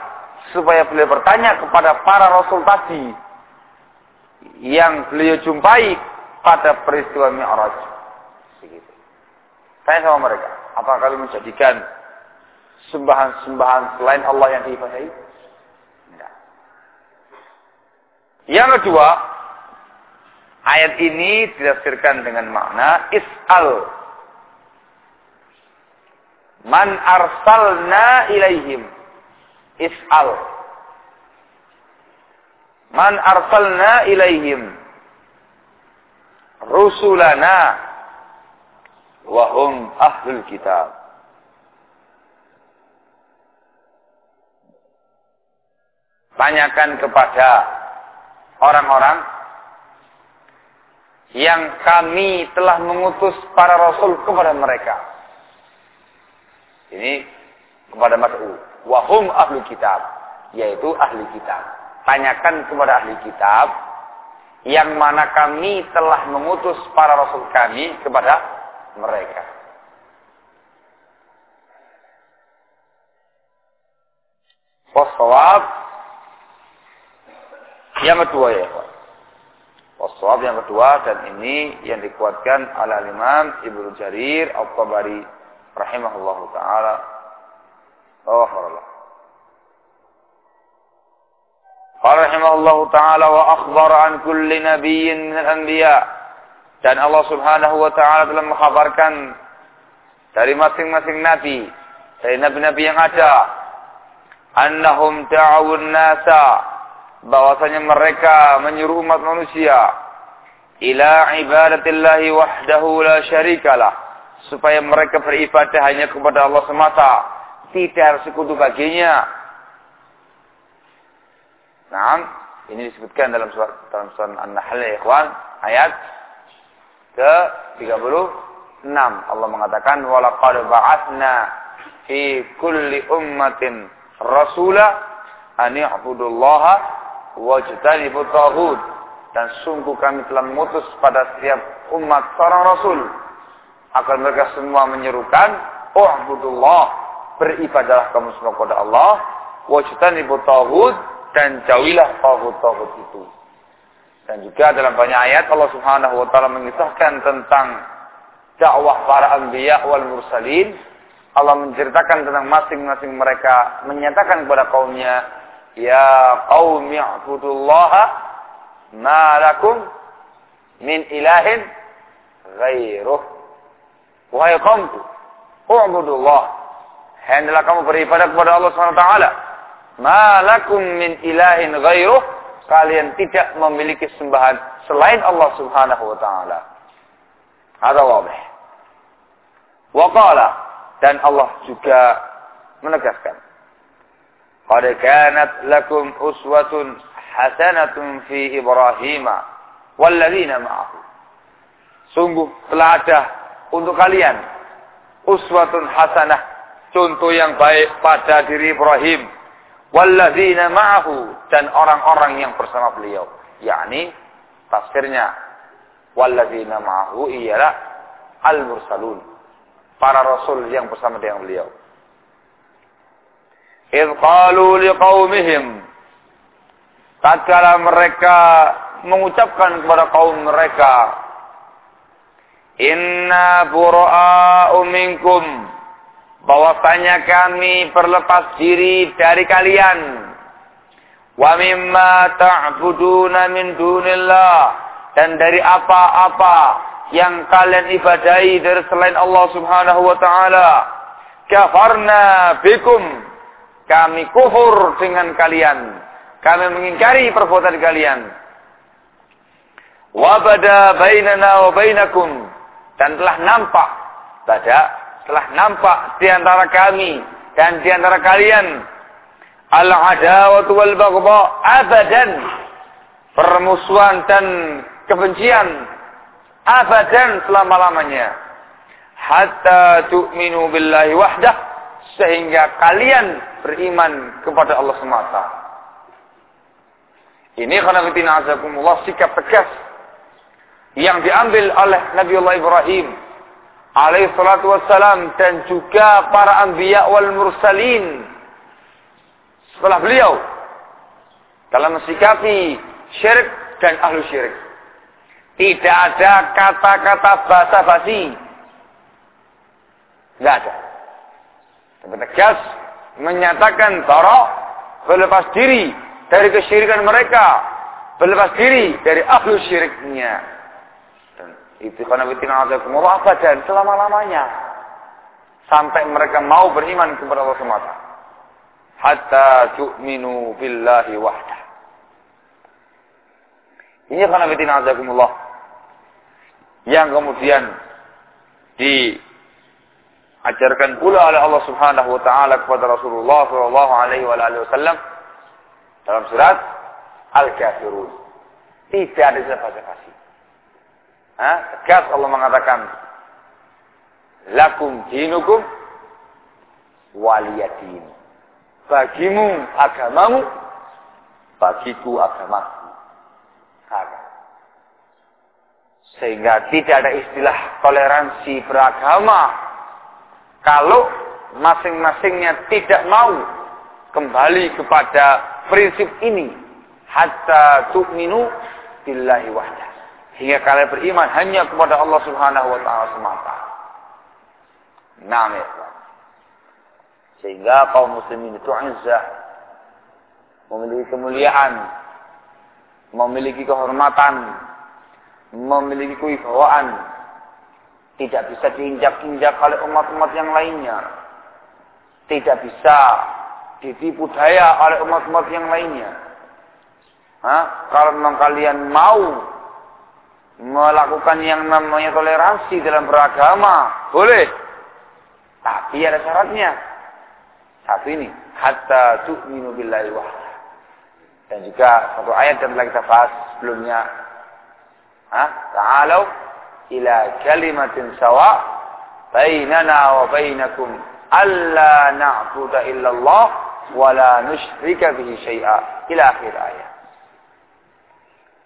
supaya beliau bertanya kepada para rasul tadi yang beliau jumpai pada peristiwa Mi'raj. Begitu. Tanya sama mereka, apakah kalian menjadikan sembahan-sembahan selain Allah yang diibadahi? Tidak. Yang kedua, ayat ini ditafsirkan dengan makna is'al. Man arsalna ilaihim. Is'al. Man arsalna ilaihim. Rusulana. Wahum ahlul kitab. Tanyakan kepada orang-orang yang kami telah mengutus para rasul kepada mereka. Ini kepada Mas'ud. Wahum ahli kitab. Yaitu ahli kitab. Tanyakan kepada ahli kitab. Yang mana kami telah mengutus para rasul kami kepada mereka. Wasawab yang kedua ya, Pak. Waswab yang kedua dan ini yang dikuatkan oleh Imam Ibnu Jarir Al-Tabari rahimahullah taala. Allah. Qala rahimahullah taala wa akhbara an kulli nabiyyin min al-anbiya. Dan Allah Subhanahu wa taala telah mengkhabarkan dari masing-masing nabi, dari nabi-nabi yang ada, annahum ta'awun nasa bahwasanya mereka menyuruh umat manusia ila ibadatillahi wahdahu la syarikalah supaya mereka beribadah hanya kepada Allah semata. Tidak harus sekutu baginya. Nah, ini disebutkan dalam surat dalam surat An-Nahl ya ikhwan. Ayat ke 36 Allah mengatakan walaqad ba'atsna fi kulli ummatin rasula an i'budullaha wajtanibu taghut. Dan sungguh kami telah mengutus pada setiap umat seorang rasul agar mereka semua menyerukan u'budullah beribadalah kamu semua kepada Allah. Wajtanibu taghut dan jauhilah taghut-taghut itu. Dan juga dalam banyak ayat Allah Subhanahu wa taala mengisahkan tentang dakwah para anbiya wal mursalin. Allah menceritakan tentang masing-masing mereka menyatakan kepada kaumnya Ya qaumi i'budullaha ma lakum min ilahin ghairuh. Wahai kaumku, u'budullah. Hendaklah kamu beribadah kepada Allah SWT. Ma lakum min ilahin ghairuh. Kalian tidak memiliki sembahan selain Allah Subhanahu wa taala. Ada wabih. Wa qala dan Allah juga menegaskan Qad kanat lakum uswatun hasanatun fi Ibrahim walladzina ma'ahu. Sungguh telah ada untuk kalian. Uswatun hasanah contoh yang baik pada diri Ibrahim. Walladzina ma'ahu dan orang-orang yang bersama beliau. Yakni tafsirnya walladzina ma'ahu ialah al-mursalun para rasul yang bersama dengan beliau. Idh qalu liqaumihim tatkala mereka mengucapkan kepada kaum mereka Inna bura'a'u minkum bahwasanya kami berlepas diri dari kalian wa mimma ta'buduna min dunillah dan dari apa-apa yang kalian ibadahi dari selain Allah Subhanahu wa taala kafarna bikum kami kufur dengan kalian. Kami mengingkari perbuatan kalian. Wabada bainana wa bainakum. Dan telah nampak. Bada. Telah nampak di antara kami. Dan di antara kalian. Al-adawatu wal bagba abadan. Permusuhan dan kebencian. Abadan selama-lamanya. Hatta tu'minu billahi wahdah. Sehingga kalian beriman kepada Allah semata. Ini khanafitina azakumullah sikap tegas yang diambil oleh Nabi Allah Ibrahim alaihi salatu wassalam dan juga para anbiya wal mursalin setelah beliau dalam mensikapi syirik dan ahlu syirik. Tidak ada kata-kata basa-basi. Tidak ada. tegas menyatakan tara berlepas diri dari kesyirikan mereka, berlepas diri dari ahlu syiriknya. Dan itu karena bitina azakumullah dan selama-lamanya. Sampai mereka mau beriman kepada Allah semata. Hatta tu'minu billahi wahdah. Ini karena bitina azakumullah. Yang kemudian di ajarkan pula oleh Allah Subhanahu wa taala kepada Rasulullah sallallahu alaihi wasallam dalam surat Al-Kafirun. Tidak ada basa-basi. Hah? Tegas Allah mengatakan lakum dinukum waliyadin. Bagimu agamamu, bagiku agamaku. Sehingga tidak ada istilah toleransi beragama kalau masing-masingnya tidak mau kembali kepada prinsip ini hatta tu'minu billahi wahdah hingga kalian beriman hanya kepada Allah Subhanahu wa taala semata. Naam ya. Sehingga kaum muslimin itu izzah memiliki kemuliaan, memiliki kehormatan, memiliki kewibawaan, tidak bisa diinjak-injak oleh umat-umat yang lainnya. Tidak bisa ditipu daya oleh umat-umat yang lainnya. Hah? Kalau kalian mau melakukan yang namanya toleransi dalam beragama, boleh. Tapi ada syaratnya. Satu ini, hatta tu'minu billahi wahda. Dan juga satu ayat yang telah kita bahas sebelumnya. Hah? Ta'alau ila kalimatin sawa bainana wa bainakum alla na'budu illallah wa la nusyrika bihi syai'a ila akhir ayat.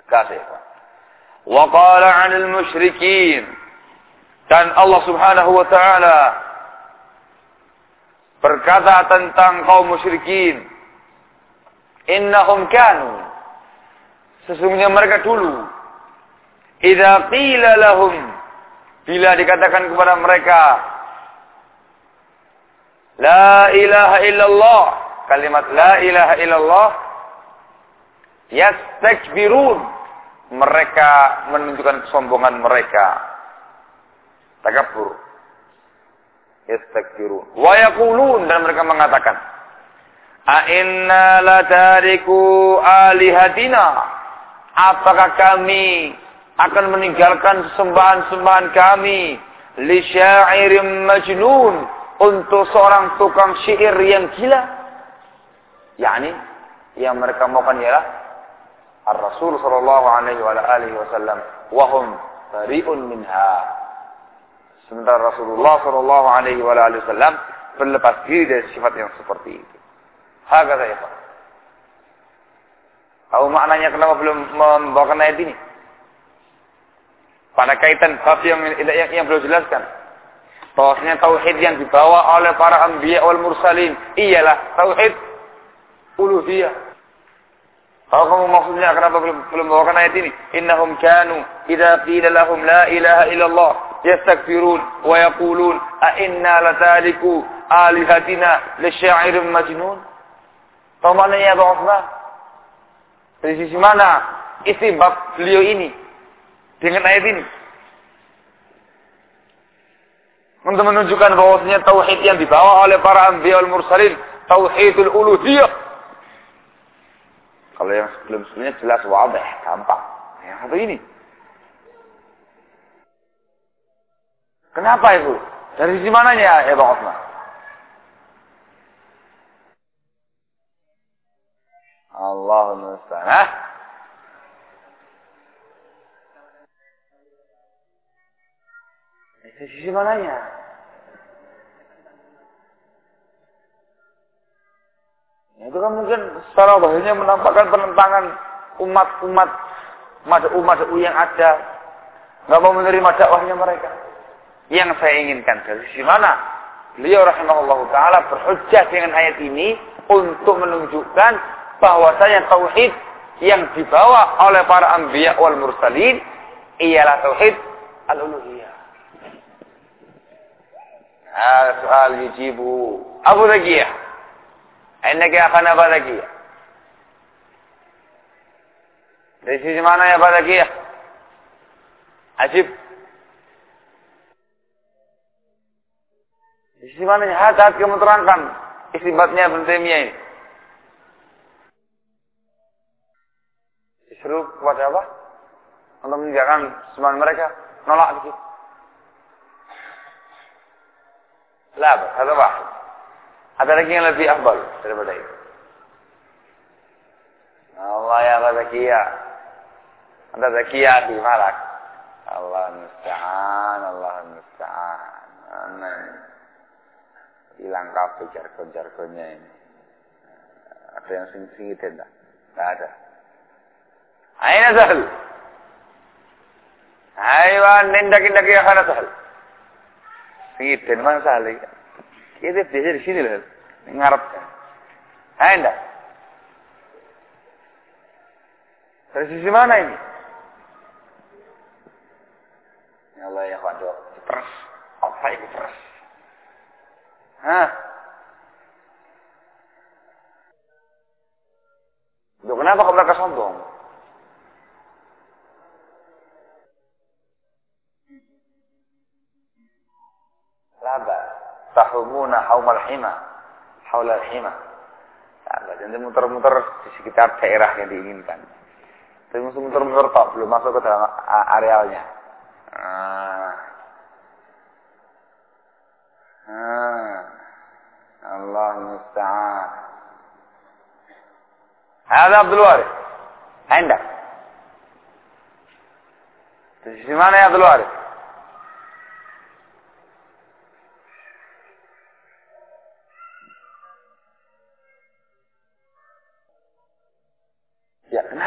Kasih. Wa qala 'anil musyrikin dan Allah Subhanahu wa taala berkata tentang kaum musyrikin innahum kanu. Sesungguhnya mereka dulu Idza qila lahum bila dikatakan kepada mereka La ilaha illallah kalimat la ilaha illallah yastakbirun mereka menunjukkan kesombongan mereka. Takabur yastakbirun. Wa yaqulun. Dan mereka mengatakan a latariku alihatina. Apakah kami akan meninggalkan sembahan-sembahan kami li syairim majnun untuk seorang tukang syair yang gila? Yakni yang mereka maukan ialah Ar-Rasul sallallahu alaihi wa alihi wasallam wa hum bari'un minha sementara Rasulullah sallallahu alaihi wasallam berlepas diri dari sifat yang seperti itu hakata ya Pak Tahu maknanya kenapa belum membawakan ayat ini? pada kaitan bab yang, yang, yang belum jelaskan. Bahwasanya tauhid yang dibawa oleh para anbiya wal mursalin ialah tauhid uluhiyah. Kalau kamu maksudnya kenapa belum belum bawakan ayat ini? Innahum kanu idza qila lahum la ilaha illallah yastakbirun wa yaqulun a inna latariku alihatina lisyairin majnun. Tahu maknanya Bang Osman? Dari sisi mana isi bab beliau ini? dengan ayat ini. Untuk menunjukkan bahwasanya tauhid yang dibawa oleh para anbiya wal mursalin, tauhidul uluhiyah. Kalau yang sebelum-sebelumnya jelas wadah, gampang. Yang satu ini. Kenapa itu? Dari sisi mananya ya Bang Osman? Allahumma. Dari sisi mananya? Itu kan mungkin secara bahasanya menampakkan penentangan umat-umat umat yang ada nggak mau menerima dakwahnya mereka. Yang saya inginkan dari sisi mana? Beliau rahimahullah taala berhujjah dengan ayat ini untuk menunjukkan bahwasanya tauhid yang dibawa oleh para anbiya wal mursalin ialah tauhid al-uluhiyah. soal yujibu. Abu Zakiyah. Enne ki akana badaki. Resi mana ya badaki. Acip. Resi mana yang hati ya? hati kamu terangkan. Isibatnya bentemia ini. Disuruh kepada apa? Untuk meninggalkan semangat mereka. Nolak lagi? Lah, hada wahid ada lagi yang lebih afdal daripada itu? Allah ya Allah zakiya ada zakiya di malak. Allah musta'an Allah musta'an. Amin. Hilang kafe jargon-jargonnya ini. Ada yang sing-singit tidak? tidak ada. Aina sahal Aywan nindak-nindak ya khana sahal Ngiden mana sali. Kita biasa di sini loh. Ngarep. Ada. Dari sisi mana ini? Ya Allah ya waduh. Peres. Apa itu peres? Hah? Duh, kenapa kau mereka sombong? Laba. Tahumuna haumal hima. Haulal hima. Laba. Jadi muter-muter di sekitar daerah yang diinginkan. Tapi muter-muter tok, belum masuk ke dalam arealnya. Ah. Ah. Allah musta'an. Ada Abdul Waris. Anda. Di mana ya Abdul Waris?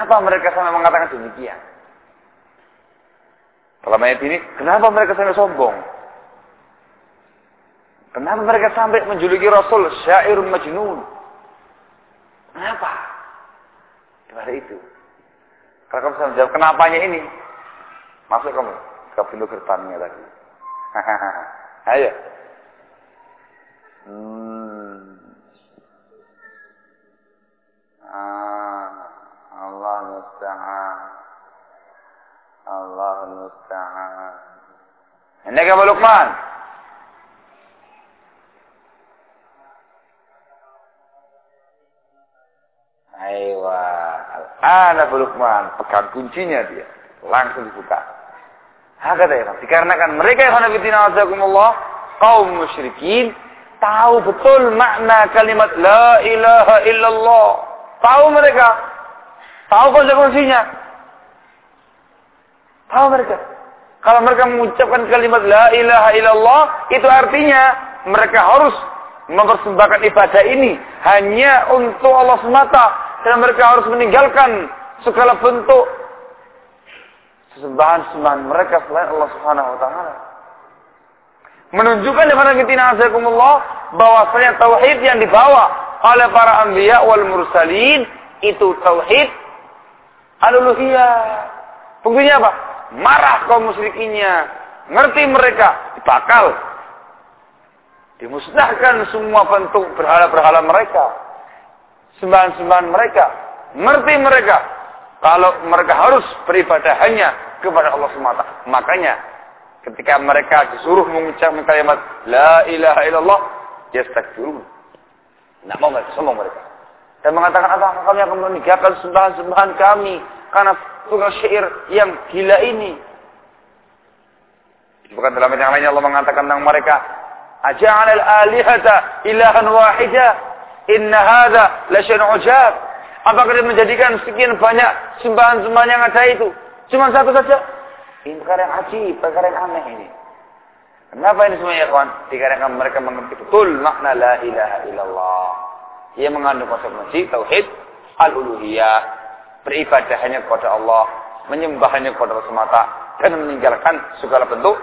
Kenapa mereka sampai mengatakan demikian? Dalam ayat ini, kenapa mereka sampai sombong? Kenapa mereka sampai menjuluki Rasul syair majnun? Kenapa? Gimana itu. Kalau kamu bisa menjawab kenapanya ini, masuk kamu ke pintu gerbangnya tadi. Ayo. Hmm. Ah. Allah musta'an. Allah musta'an. Ini Abu Luqman. Aywa. Al-ana Abu Luqman. Pegang kuncinya dia. Langsung dibuka. Hakata ya. Dikarenakan mereka yang hanafitina azakumullah. Kaum musyrikin. Tahu betul makna kalimat La ilaha illallah. Tahu mereka. Tahu konsekuensinya. Tahu mereka. Kalau mereka mengucapkan kalimat la ilaha illallah, itu artinya mereka harus mempersembahkan ibadah ini hanya untuk Allah semata dan mereka harus meninggalkan segala bentuk sesembahan-sembahan mereka selain Allah Subhanahu wa taala. Menunjukkan kepada kita azakumullah bahwasanya tauhid yang dibawa oleh para anbiya wal mursalin itu tauhid Al-uluhiyah. Apa? Marah kaum musyrikinnya. Ngerti mereka. Dibakal. Dimusnahkan semua bentuk berhala-berhala mereka. Sembahan-sembahan mereka. Ngerti mereka. Kalau mereka harus beribadah hanya kepada Allah semata. Makanya ketika mereka disuruh mengucapkan kalimat La ilaha illallah. Yastakfirun. Tidak mau mereka, sombong mereka. Dan mengatakan apa? Kami akan meninggalkan sembahan-sembahan kami. Karena tukang syair yang gila ini. Bukan dalam yang lainnya Allah mengatakan tentang mereka. Aja'al al-alihata ilahan wahidah. Inna hadha la ujab. Apakah dia menjadikan sekian banyak sembahan-sembahan yang ada itu? Cuma satu saja? Ini perkara yang ajib, perkara yang aneh ini. Kenapa ini semuanya kawan? Dikarenakan mereka mengerti betul makna la ilaha illallah. Ia mengandung konsekuensi tauhid al-uluhiyah, beribadah hanya kepada Allah, menyembah hanya kepada Allah semata dan meninggalkan segala bentuk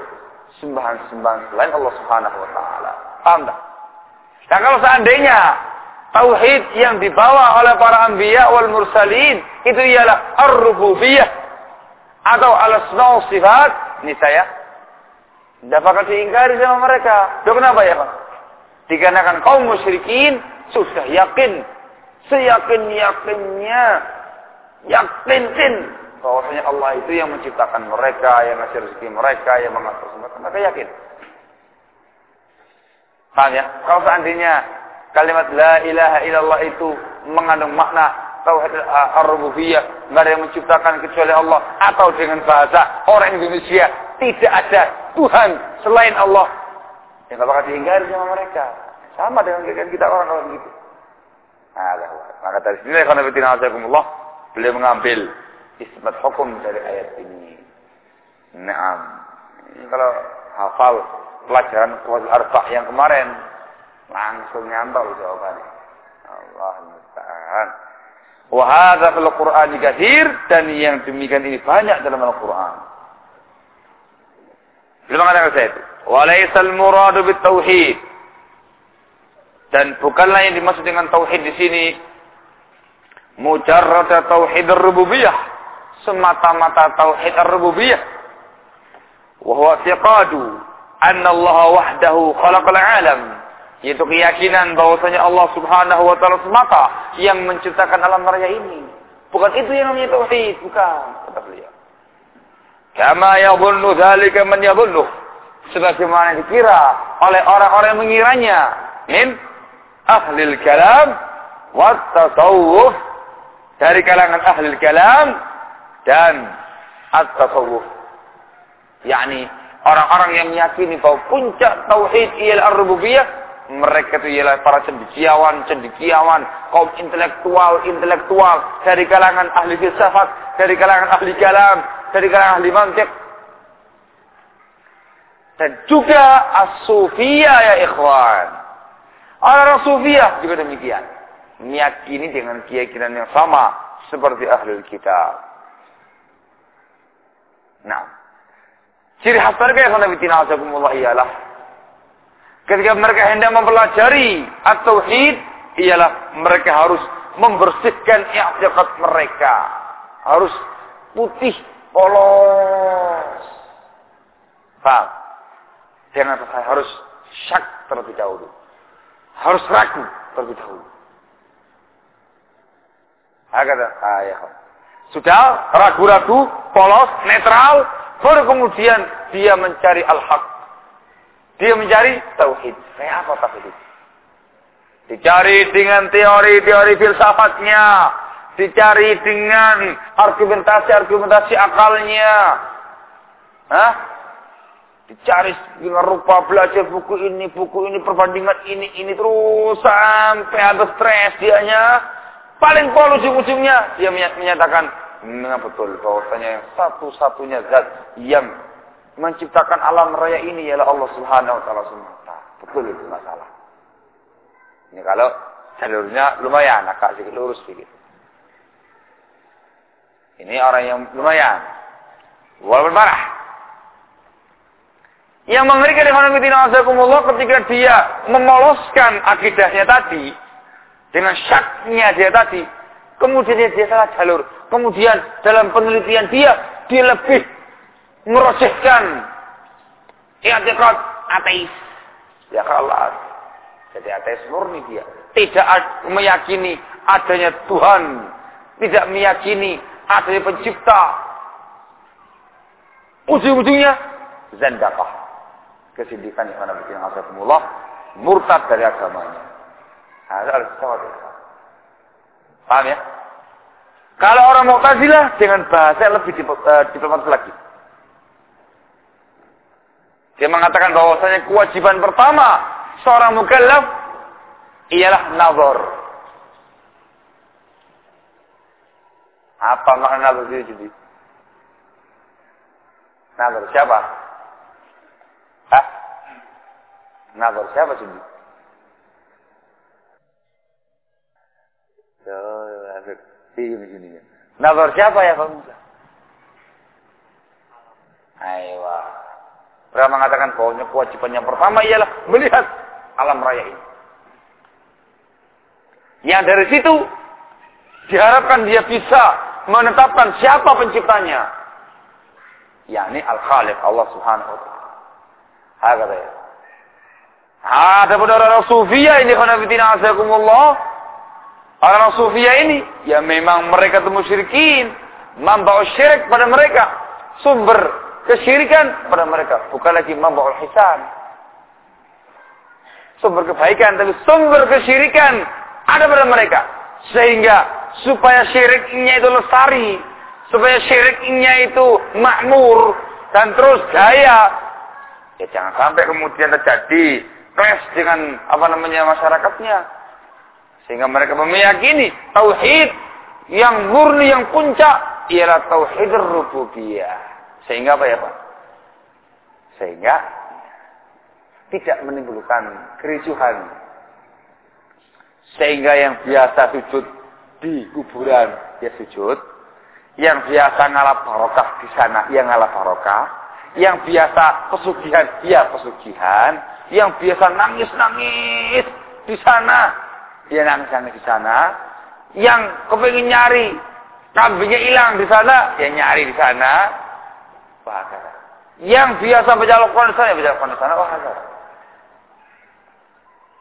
sembahan-sembahan selain Allah Subhanahu wa taala. Paham tak? Dan kalau seandainya tauhid yang dibawa oleh para anbiya wal mursalin itu ialah ar-rububiyah atau al-asma' sifat, ini saya diingkari sama mereka. Itu kenapa ya Pak? Dikarenakan kaum musyrikin sudah yakin. Seyakin-yakinnya. Yakin-yakin. Bahwasanya Allah itu yang menciptakan mereka, yang ngasih rezeki mereka, yang mengatur mereka. Mereka yakin. Paham ya? Kalau seandainya kalimat la ilaha illallah itu mengandung makna tauhid ar-rububiyah, enggak ada yang menciptakan kecuali Allah atau dengan bahasa orang Indonesia tidak ada Tuhan selain Allah. Yang enggak bakal dihinggari sama mereka. Sama dengan kita orang orang begitu. Maka dari sini karena Allah beliau mengambil isbat hukum dari ayat ini. Naam. Kalau hafal pelajaran Qawaid Arba yang kemarin langsung nyantol jawabannya. Allah musta'an. Wa hadza fil Qur'an katsir dan yang demikian ini banyak dalam Al-Qur'an. Belum mengatakan saya itu. Walaisal muradu bit tauhid. Dan bukanlah yang dimaksud dengan tauhid di sini mujarrad tauhid rububiyah, semata-mata tauhid rububiyah. Wa huwa i'tiqadu anna Allah wahdahu khalaqal alam yaitu keyakinan bahwasanya Allah Subhanahu wa taala semata yang menciptakan alam raya ini. Bukan itu yang namanya tauhid, bukan kata beliau. Kama yadhunnu dzalika man yadhunnu. Sebagaimana dikira oleh orang-orang yang mengiranya min ahlil kalam wa tasawuf dari kalangan ahlil kalam dan at-tasawuf. yakni orang-orang yang meyakini bahwa puncak tauhid ialah ar-rububiyah, mereka itu ialah para cendekiawan, cendekiawan, kaum intelektual, intelektual dari kalangan ahli filsafat, dari kalangan ahli kalam, dari kalangan ahli mantik. Dan juga as-sufiyah ya ikhwan. Orang-orang sufiyah juga demikian. Meyakini dengan keyakinan yang sama seperti ahli kitab. Nah, Ciri khas mereka yang khanabitina azakumullah ialah ketika mereka hendak mempelajari at-tauhid ialah mereka harus membersihkan i'tiqad mereka. Harus putih polos. Paham? Jangan harus syak terlebih dahulu. Harus ragu terlebih dahulu. Agak ayah. Sudah ragu-ragu, polos, netral, Baru kemudian dia mencari al-haq. Dia mencari tauhid. Kayak apa tauhid? Dicari dengan teori-teori filsafatnya. Dicari dengan argumentasi-argumentasi akalnya. Hah? Dicari dengan rupa belajar buku ini, buku ini, perbandingan ini, ini terus sampai ada stres dianya. Paling pol ujung-ujungnya dia menyatakan Memang betul bahwasanya yang satu-satunya zat yang menciptakan alam raya ini ialah Allah Subhanahu wa taala semata. Betul itu masalah. Ini kalau jalurnya lumayan, agak sedikit lurus sedikit. Ini orang yang lumayan. Walaupun marah. Yang mengerikan Allah ketika dia memoloskan akidahnya tadi dengan syaknya dia tadi, kemudian dia salah jalur Kemudian dalam penelitian dia, dia lebih merosehkan i'tiqad ateis. Ya Allah. Jadi ateis murni dia. Tidak meyakini adanya Tuhan. Tidak meyakini adanya pencipta. Ujung-ujungnya zandakah. Kesindikan yang mana bikin asakumullah. Murtad dari agamanya. Ada harus Paham ya? Kalau orang Mu'tazilah dengan bahasa lebih eh, diplomatis lagi. Dia mengatakan bahwasanya kewajiban pertama seorang mukallaf ialah nazar. Apa makna nazar itu jadi? Nazar siapa? Hah? Nazar siapa di sini. Nazar siapa ya Pak Musa? Ayo. Mereka mengatakan bahwa kewajiban yang pertama ialah melihat alam raya ini. Yang dari situ diharapkan dia bisa menetapkan siapa penciptanya. yakni Al-Khaliq Allah Subhanahu wa taala. Ada pada orang sufia ini khanafitina asakumullah. Orang sufia ini ya memang mereka temu syirikin, membawa syirik pada mereka, sumber kesyirikan pada mereka, bukan lagi membawa hisan. Sumber kebaikan tapi sumber kesyirikan ada pada mereka. Sehingga supaya syiriknya itu lestari, supaya syiriknya itu makmur dan terus jaya, ya jangan sampai kemudian terjadi clash dengan apa namanya masyarakatnya. Sehingga mereka meyakini tauhid yang murni yang puncak ialah tauhid rububiyah. Sehingga apa ya Pak? Sehingga tidak menimbulkan kericuhan. Sehingga yang biasa sujud di kuburan ya sujud, yang biasa ngalah barokah di sana yang ngalah barokah, yang biasa pesugihan ya pesugihan, yang biasa nangis-nangis di sana. Dia nangis-nangis di sana, yang kepingin nyari kambingnya hilang di sana ya nyari di sana, wah Yang biasa baca Al-Quran di sana, Al-Quran di sana, wah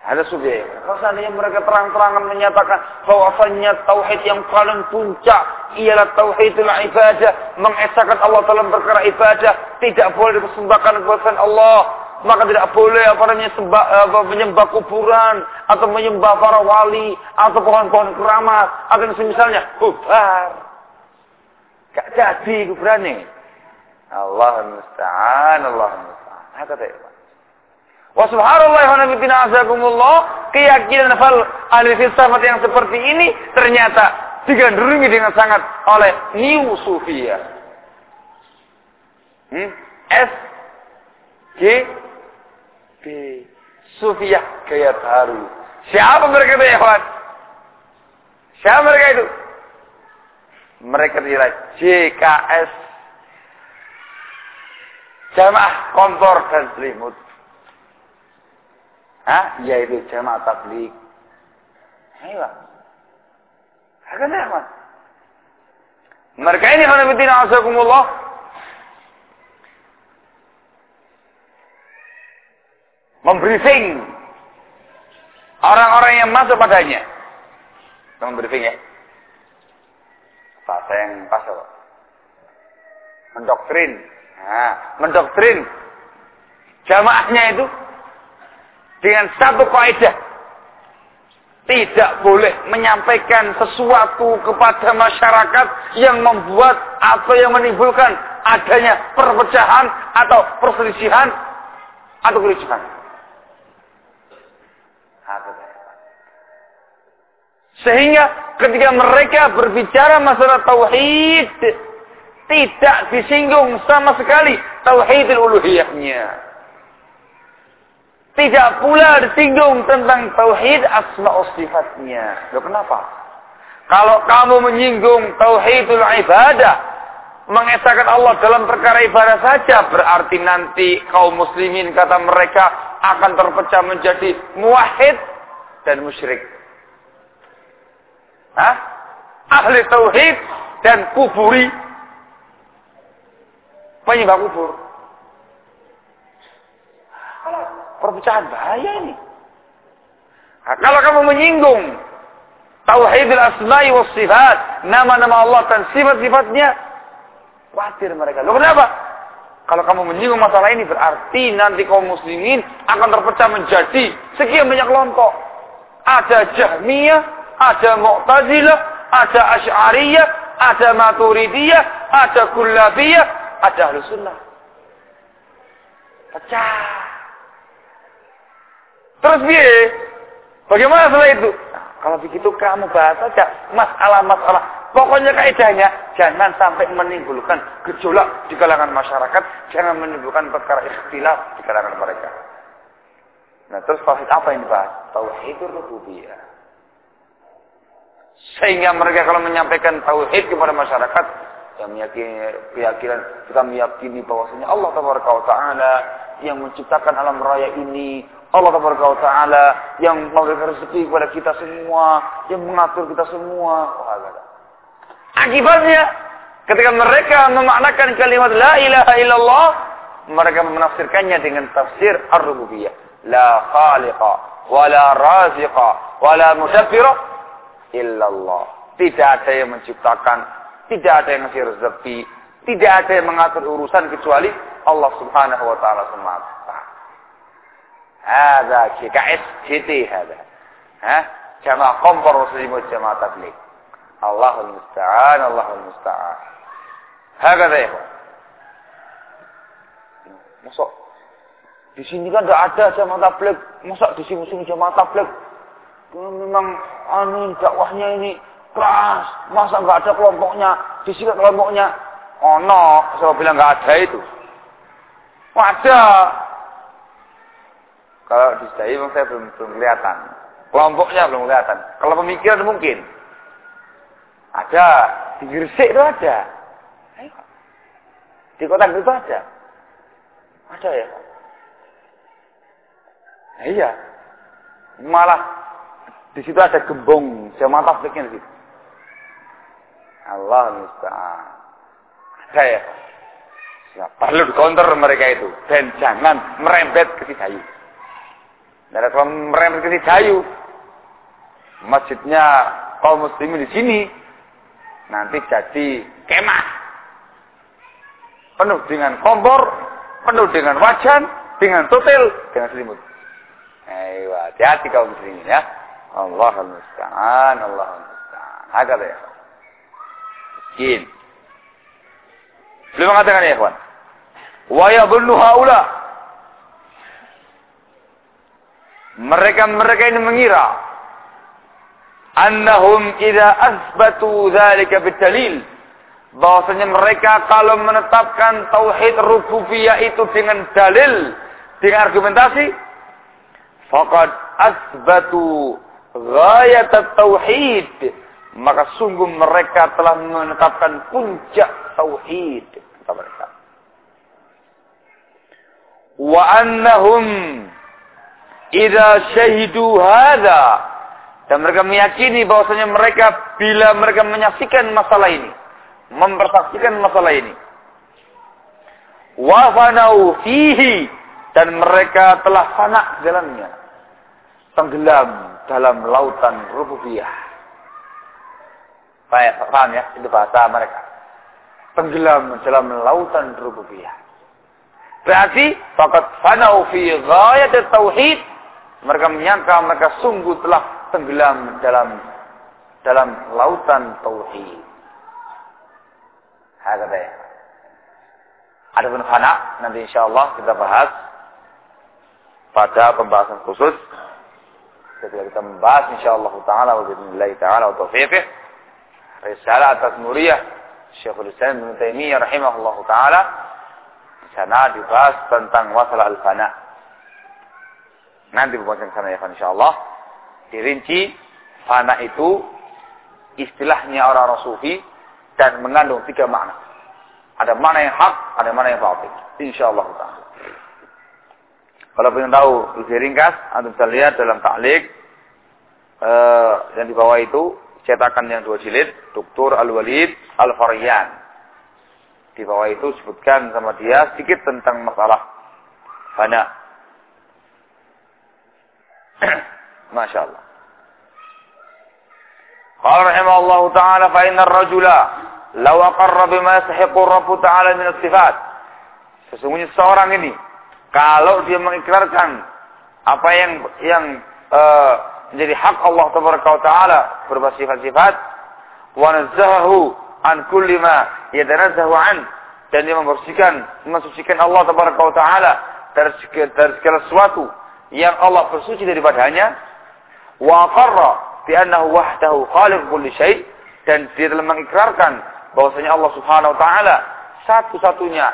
ada subjek. Kalau seandainya mereka terang-terangan menyatakan bahwasanya tauhid yang paling puncak ialah tauhidul ibadah, mengesahkan Allah dalam perkara ibadah, tidak boleh dipersembahkan kepada Allah, maka tidak boleh apa namanya sembah, apa, menyembah kuburan atau menyembah para wali atau pohon-pohon keramat atau misalnya bubar. Gak jadi kuburannya. Allah musta'an, Allah musta'an. Kata Wa subhanallah wa nabiyina azakumullah, keyakinan fal ahli filsafat yang seperti ini ternyata digandrungi dengan sangat oleh New Sufia. Hmm? S G B Sufia gaya baru. Siapa mereka itu ya, kawan? Siapa mereka itu? Mereka adalah JKS Jamaah Kontor dan Selimut. Hah? Yaitu jamaah tablik. Ayo. Akan apa? Mereka ini hanabitina asakumullah. Membriefing orang-orang yang masuk padanya. Membriefing ya. Bahasa yang pas apa? Mendoktrin. Nah, mendoktrin. Jamaahnya itu dengan satu kaidah tidak boleh menyampaikan sesuatu kepada masyarakat yang membuat atau yang menimbulkan adanya perpecahan atau perselisihan atau kericuhan. Sehingga ketika mereka berbicara masalah tauhid tidak disinggung sama sekali tauhidul uluhiyahnya. Tidak pula disinggung tentang tauhid asma sifatnya. Loh kenapa? Kalau kamu menyinggung tauhidul ibadah, mengesahkan Allah dalam perkara ibadah saja, berarti nanti kaum muslimin kata mereka akan terpecah menjadi muwahhid dan musyrik. Hah? Ahli tauhid dan kuburi. Penyembah kubur. perpecahan bahaya ini. Nah, kalau kamu menyinggung tauhidul asma'i was sifat, nama-nama Allah dan sifat-sifatnya, khawatir mereka. Loh kenapa? Kalau kamu menyinggung masalah ini berarti nanti kaum muslimin akan terpecah menjadi sekian banyak kelompok. Ada Jahmiyah, ada Mu'tazilah, ada Asy'ariyah, ada Maturidiyah, ada Kullabiyah, ada Ahlus Sunnah. Pecah. Terus dia, bagaimana setelah itu? Nah, kalau begitu kamu bahas saja masalah-masalah. Pokoknya kaidahnya jangan sampai menimbulkan gejolak di kalangan masyarakat, jangan menimbulkan perkara ikhtilaf di kalangan mereka. Nah, terus tauhid apa yang dibahas? Tauhid rububiyah. Sehingga mereka kalau menyampaikan tauhid kepada masyarakat, yang meyakini keyakinan kita meyakini bahwasanya Allah taala yang menciptakan alam raya ini Allah Taala yang memberikan rezeki kepada kita semua, yang mengatur kita semua. Akibatnya, ketika mereka memaknakan kalimat La ilaha illallah, mereka menafsirkannya dengan tafsir ar-rububiyah. La khaliqa, wala raziqa, wala mudabbira illallah. Tidak ada yang menciptakan, tidak ada yang ngasih rezeki, tidak ada yang mengatur urusan kecuali Allah Subhanahu wa taala semata. Hada KKS GT hada. Hah? Jamaah kompor muslimut jamaah tabligh. Allahul musta'an, Allahul musta'an. Hakata ya. Masuk di sini kan tidak ada jamaah tabligh. Masa di sini sini jamaah tabligh? Memang anu dakwahnya ini keras. Masa nggak ada kelompoknya? Di sini kelompoknya. Oh no, saya bilang nggak ada itu. Ada. Kalau di saya saya belum belum kelihatan. Kelompoknya belum kelihatan. Kalau pemikiran mungkin. Ada. Di Gresik itu ada. Di kota itu ada. Ada ya. Iya. Malah di situ ada gembong jamaah tabliknya di situ. Allah musta'an. Ada ya. Ya, perlu dikonter mereka itu dan jangan merembet ke Sidayu. Dan kalau merembet ke Sidayu, masjidnya kaum muslimin di sini nanti jadi kemah. Penuh dengan kompor, penuh dengan wajan, dengan totel, dengan selimut. Ayo, hati-hati kaum muslimin ya. Allah musta'an, Allah musta'an. Hakata ya. Miskin. Belum mengatakan ya, kawan. Wa yadhunnu haula. Mereka-mereka ini mengira annahum idza asbatu dzalika bidalil bahwasanya mereka kalau menetapkan tauhid rububiyah itu dengan dalil dengan argumentasi faqad asbatu ghayat tauhid maka sungguh mereka telah menetapkan puncak tauhid kata mereka. Wa annahum idza syahidu hadza dan mereka meyakini bahwasanya mereka bila mereka menyaksikan masalah ini mempersaksikan masalah ini. Wa fanau fihi. Dan mereka telah fana dalamnya tenggelam dalam lautan rububiyah paham ya itu bahasa mereka tenggelam dalam lautan rububiyah Berarti fakat fanau fi ghayat tauhid. Mereka menyangka mereka sungguh telah tenggelam dalam dalam lautan tauhid. Hakata ya. Adapun fana nanti insyaallah kita bahas pada pembahasan khusus ketika kita membahas insyaallah taala wa billahi taala wa taufiqih risalah atas muriyah Syekhul Islam Ibnu Taimiyah rahimahullahu taala sana dibahas tentang masalah al-fana. Nanti pembahasan sana ya insyaallah dirinci fana itu istilahnya orang sufi dan mengandung tiga makna. Ada makna yang hak, ada makna yang batil. Insyaallah taala. Kalau ingin tahu lebih ringkas, Anda bisa lihat dalam taklik eh, yang di bawah itu cetakan yang dua jilid, Dr. Al-Walid Al-Faryan. Di bawah itu sebutkan sama dia sedikit tentang masalah fana. Masya Allah. Qala rahimahullah ta'ala fa inna ar-rajula law aqarra bima yastahiqu Rabb ta'ala min as-sifat. Sesungguhnya seorang ini kalau dia mengikrarkan apa yang yang uh, menjadi hak Allah taala berupa sifat-sifat wa nazzahu an kulli ma yatanazzahu an dan dia membersihkan mensucikan Allah taala dari dari segala sesuatu yang Allah bersuci daripadanya wa qarra bi annahu wahdahu khaliq kulli syai dan dia telah mengikrarkan bahwasanya Allah Subhanahu wa taala satu-satunya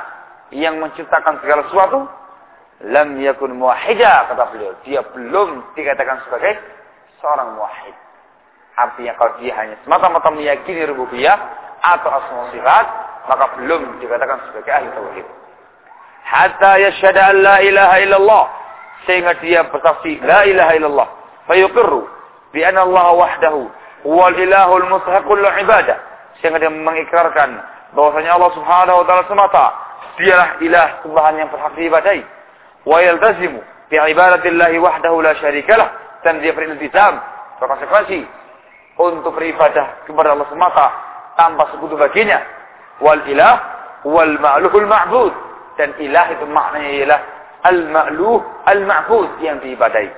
yang menciptakan segala sesuatu lam yakun muwahhida kata beliau dia belum dikatakan sebagai seorang muwahhid artinya kalau dia hanya semata-mata meyakini rububiyah atau asma sifat, maka belum dikatakan sebagai ahli tauhid. Hatta yashhada an la ilaha illallah sehingga dia bersaksi la ilaha illallah fayuqirru bi anna Allah wahdahu huwal ilahul mustahiqul ibadah sehingga dia mengikrarkan bahwasanya Allah Subhanahu wa taala semata dialah ilah sembahan yang berhak diibadahi. Yaltazimu bi ibadatillahi wahdahu la syarikalah dan dia beriltizam berkonsekuensi untuk beribadah kepada Allah semata tanpa sekutu baginya. Wal ilah wal ma'luhul ma'bud dan ilah itu maknanya ialah al ma'luh al ma'bud yang diibadahi.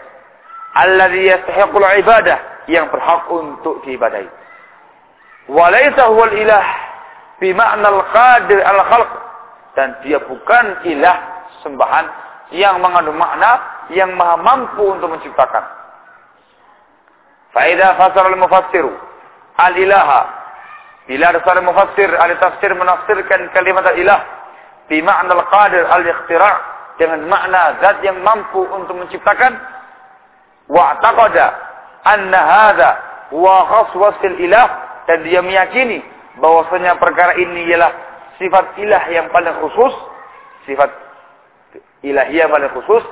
Alladhi yastahiqul ibadah yang berhak untuk diibadahi. Walaysa huwal ilah bima'na al-qadir al-khalq. Dan dia bukan ilah sembahan yang mengandung makna yang maha mampu untuk menciptakan. Faidah fasar al-mufassiru al-ilaha. Bila dasar mufassir al-tafsir menafsirkan kalimat al-ilah bima'na al-qadir al-ikhtira' dengan makna zat yang mampu untuk menciptakan wa'taqada anna hadha wa khaswasil ilah dan dia meyakini bahwasanya perkara ini ialah sifat ilah yang paling khusus, sifat ilahiyah paling khusus.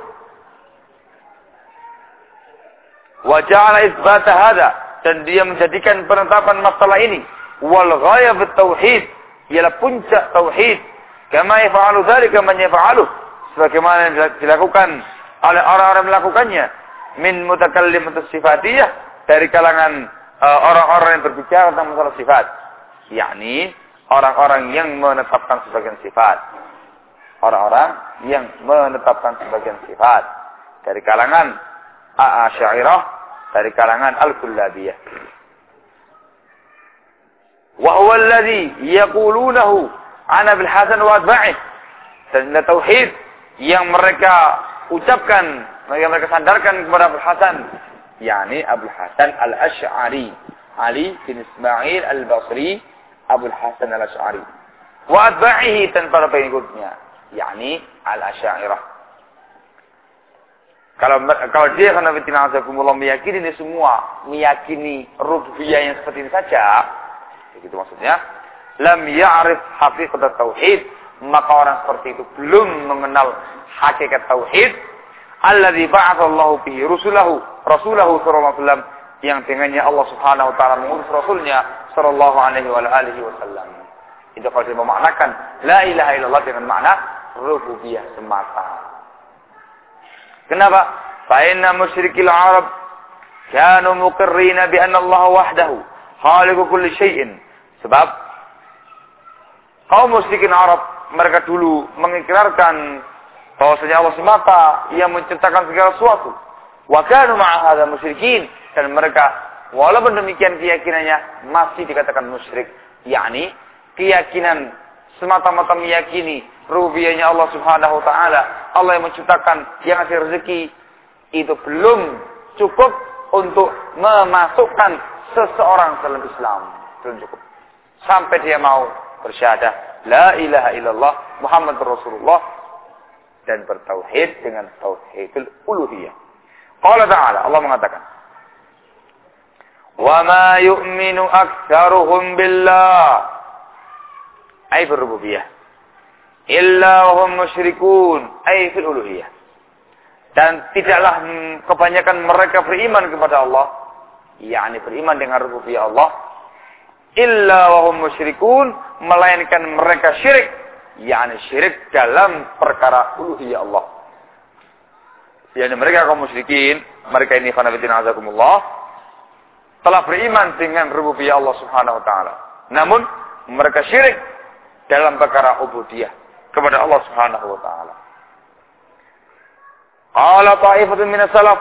Wa ja'ala isbata hada dan dia menjadikan penetapan masalah ini. Wal ghayah tauhid. Ialah puncak tauhid. Kama yaf'alu dzalika man yaf'aluh. Sebagaimana yang dilakukan oleh orang-orang melakukannya. Min mutakallim sifatiyah. Dari kalangan Eh, orang-orang yang berbicara tentang masalah sifat. yakni orang-orang yang menetapkan sebagian sifat. Orang-orang yang menetapkan sebagian sifat. Dari kalangan A'asyairah, dari kalangan Al-Kullabiyah. Wa alladhi yaqulunahu ana bil hasan wa atba'ih. Dan tauhid yang mereka ucapkan, yang mereka sandarkan kepada Abu Hasan yakni Abu Hasan Al-Asy'ari Ali bin Ismail Al-Basri Abu Hasan Al-Asy'ari wa atba'ihi dan para pengikutnya yakni Al-Asy'ariyah kalau kalau dia karena fitina azakumullah meyakini ini semua meyakini rububiyah yang seperti ini saja begitu maksudnya lam ya'rif haqiqat tauhid maka orang seperti itu belum mengenal hakikat tauhid alladzi ba'atsallahu bihi rusulahu rasulahu sallallahu alaihi wasallam yang dengannya Allah Subhanahu wa taala mengutus rasulnya sallallahu alaihi wa alihi wasallam. Itu kalau dia memaknakan la ilaha illallah dengan makna rububiyah semata. Kenapa? Fa inna musyrikil Arab kanu muqirrina bi anna Allah wahdahu khaliqu kulli syai'in. Sebab kaum musyrikin Arab mereka dulu mengikrarkan bahwasanya Allah semata yang menciptakan segala sesuatu. Wa kanu ma'a musyrikin dan mereka walaupun demikian keyakinannya masih dikatakan musyrik, yakni keyakinan semata-mata meyakini rububiyahnya Allah Subhanahu wa taala, Allah yang menciptakan, yang ngasih rezeki itu belum cukup untuk memasukkan seseorang dalam Islam. Belum cukup. Sampai dia mau bersyahadah la ilaha illallah Muhammad Rasulullah dan bertauhid dengan tauhidul uluhiyah. Qala ta'ala, Allah mengatakan, "Wa ma aktsaruhum billah." Ai berrububiyah. Illa hum musyrikun, ai fil uluhiyah. Dan tidaklah kebanyakan mereka beriman kepada Allah, yakni beriman dengan rububiyah Allah, illa wahum musyrikun, melainkan mereka syirik yakni syirik dalam perkara uluhiyah Allah. Yani mereka kaum musyrikin, mereka ini khanafitin azakumullah, telah beriman dengan rububiyah Allah Subhanahu wa taala. Namun mereka syirik dalam perkara ubudiyah kepada Allah Subhanahu wa taala. Qala ta'ifatun min salaf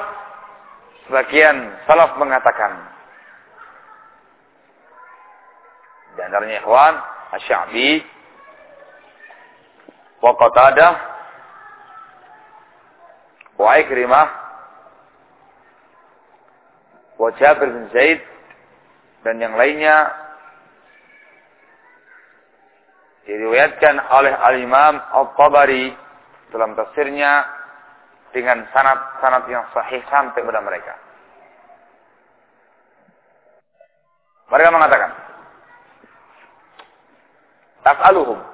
sebagian salaf mengatakan di antaranya ikhwan Asy-Sya'bi wa Qatadah wa Ikrimah wa Jabir bin Zaid dan yang lainnya diriwayatkan oleh Al-Imam Al-Tabari dalam tafsirnya dengan sanad-sanad yang sahih sampai kepada mereka. Mereka mengatakan, Tas'aluhum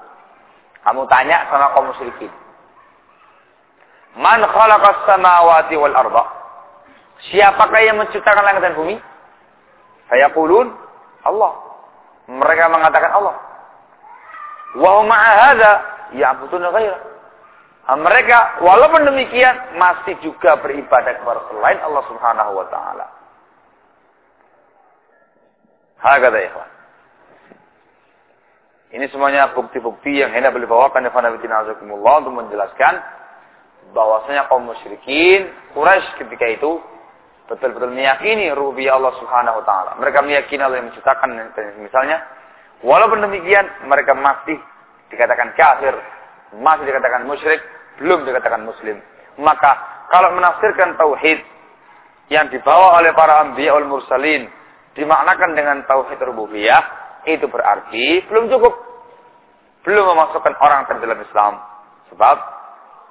kamu tanya sama kaum musyrikin. Man khalaqas samawati wal arda? Siapakah yang menciptakan langit dan bumi? Saya kulun Allah. Mereka mengatakan Allah. Wa ma'a hadza ya'budun ghairah. Mereka walaupun demikian masih juga beribadah kepada selain Allah Subhanahu wa taala. Hakata ikhwan. Ini semuanya bukti-bukti yang hendak beliau bawakan ya untuk menjelaskan bahwasanya kaum musyrikin Quraisy ketika itu betul-betul meyakini rububiyah Allah Subhanahu wa taala. Mereka meyakini Allah yang menciptakan misalnya walaupun demikian mereka masih dikatakan kafir, masih dikatakan musyrik, belum dikatakan muslim. Maka kalau menafsirkan tauhid yang dibawa oleh para anbiya wal mursalin dimaknakan dengan tauhid rububiyah itu berarti belum cukup. Belum memasukkan orang ke dalam Islam. Sebab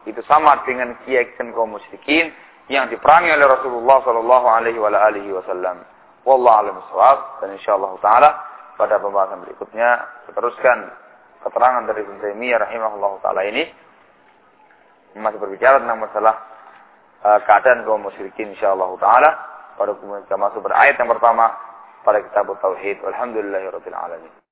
itu sama dengan keyakinan kaum musyrikin yang diperangi oleh Rasulullah Shallallahu Alaihi Wasallam. Wallahu a'lam dan insyaallah taala pada pembahasan berikutnya teruskan keterangan dari Ibnu Taimiyah rahimahullah taala ini masih berbicara tentang masalah uh, keadaan kaum musyrikin insyaallah taala pada kita masuk berayat yang pertama pada kitab tauhid. Alhamdulillahirabbil alamin.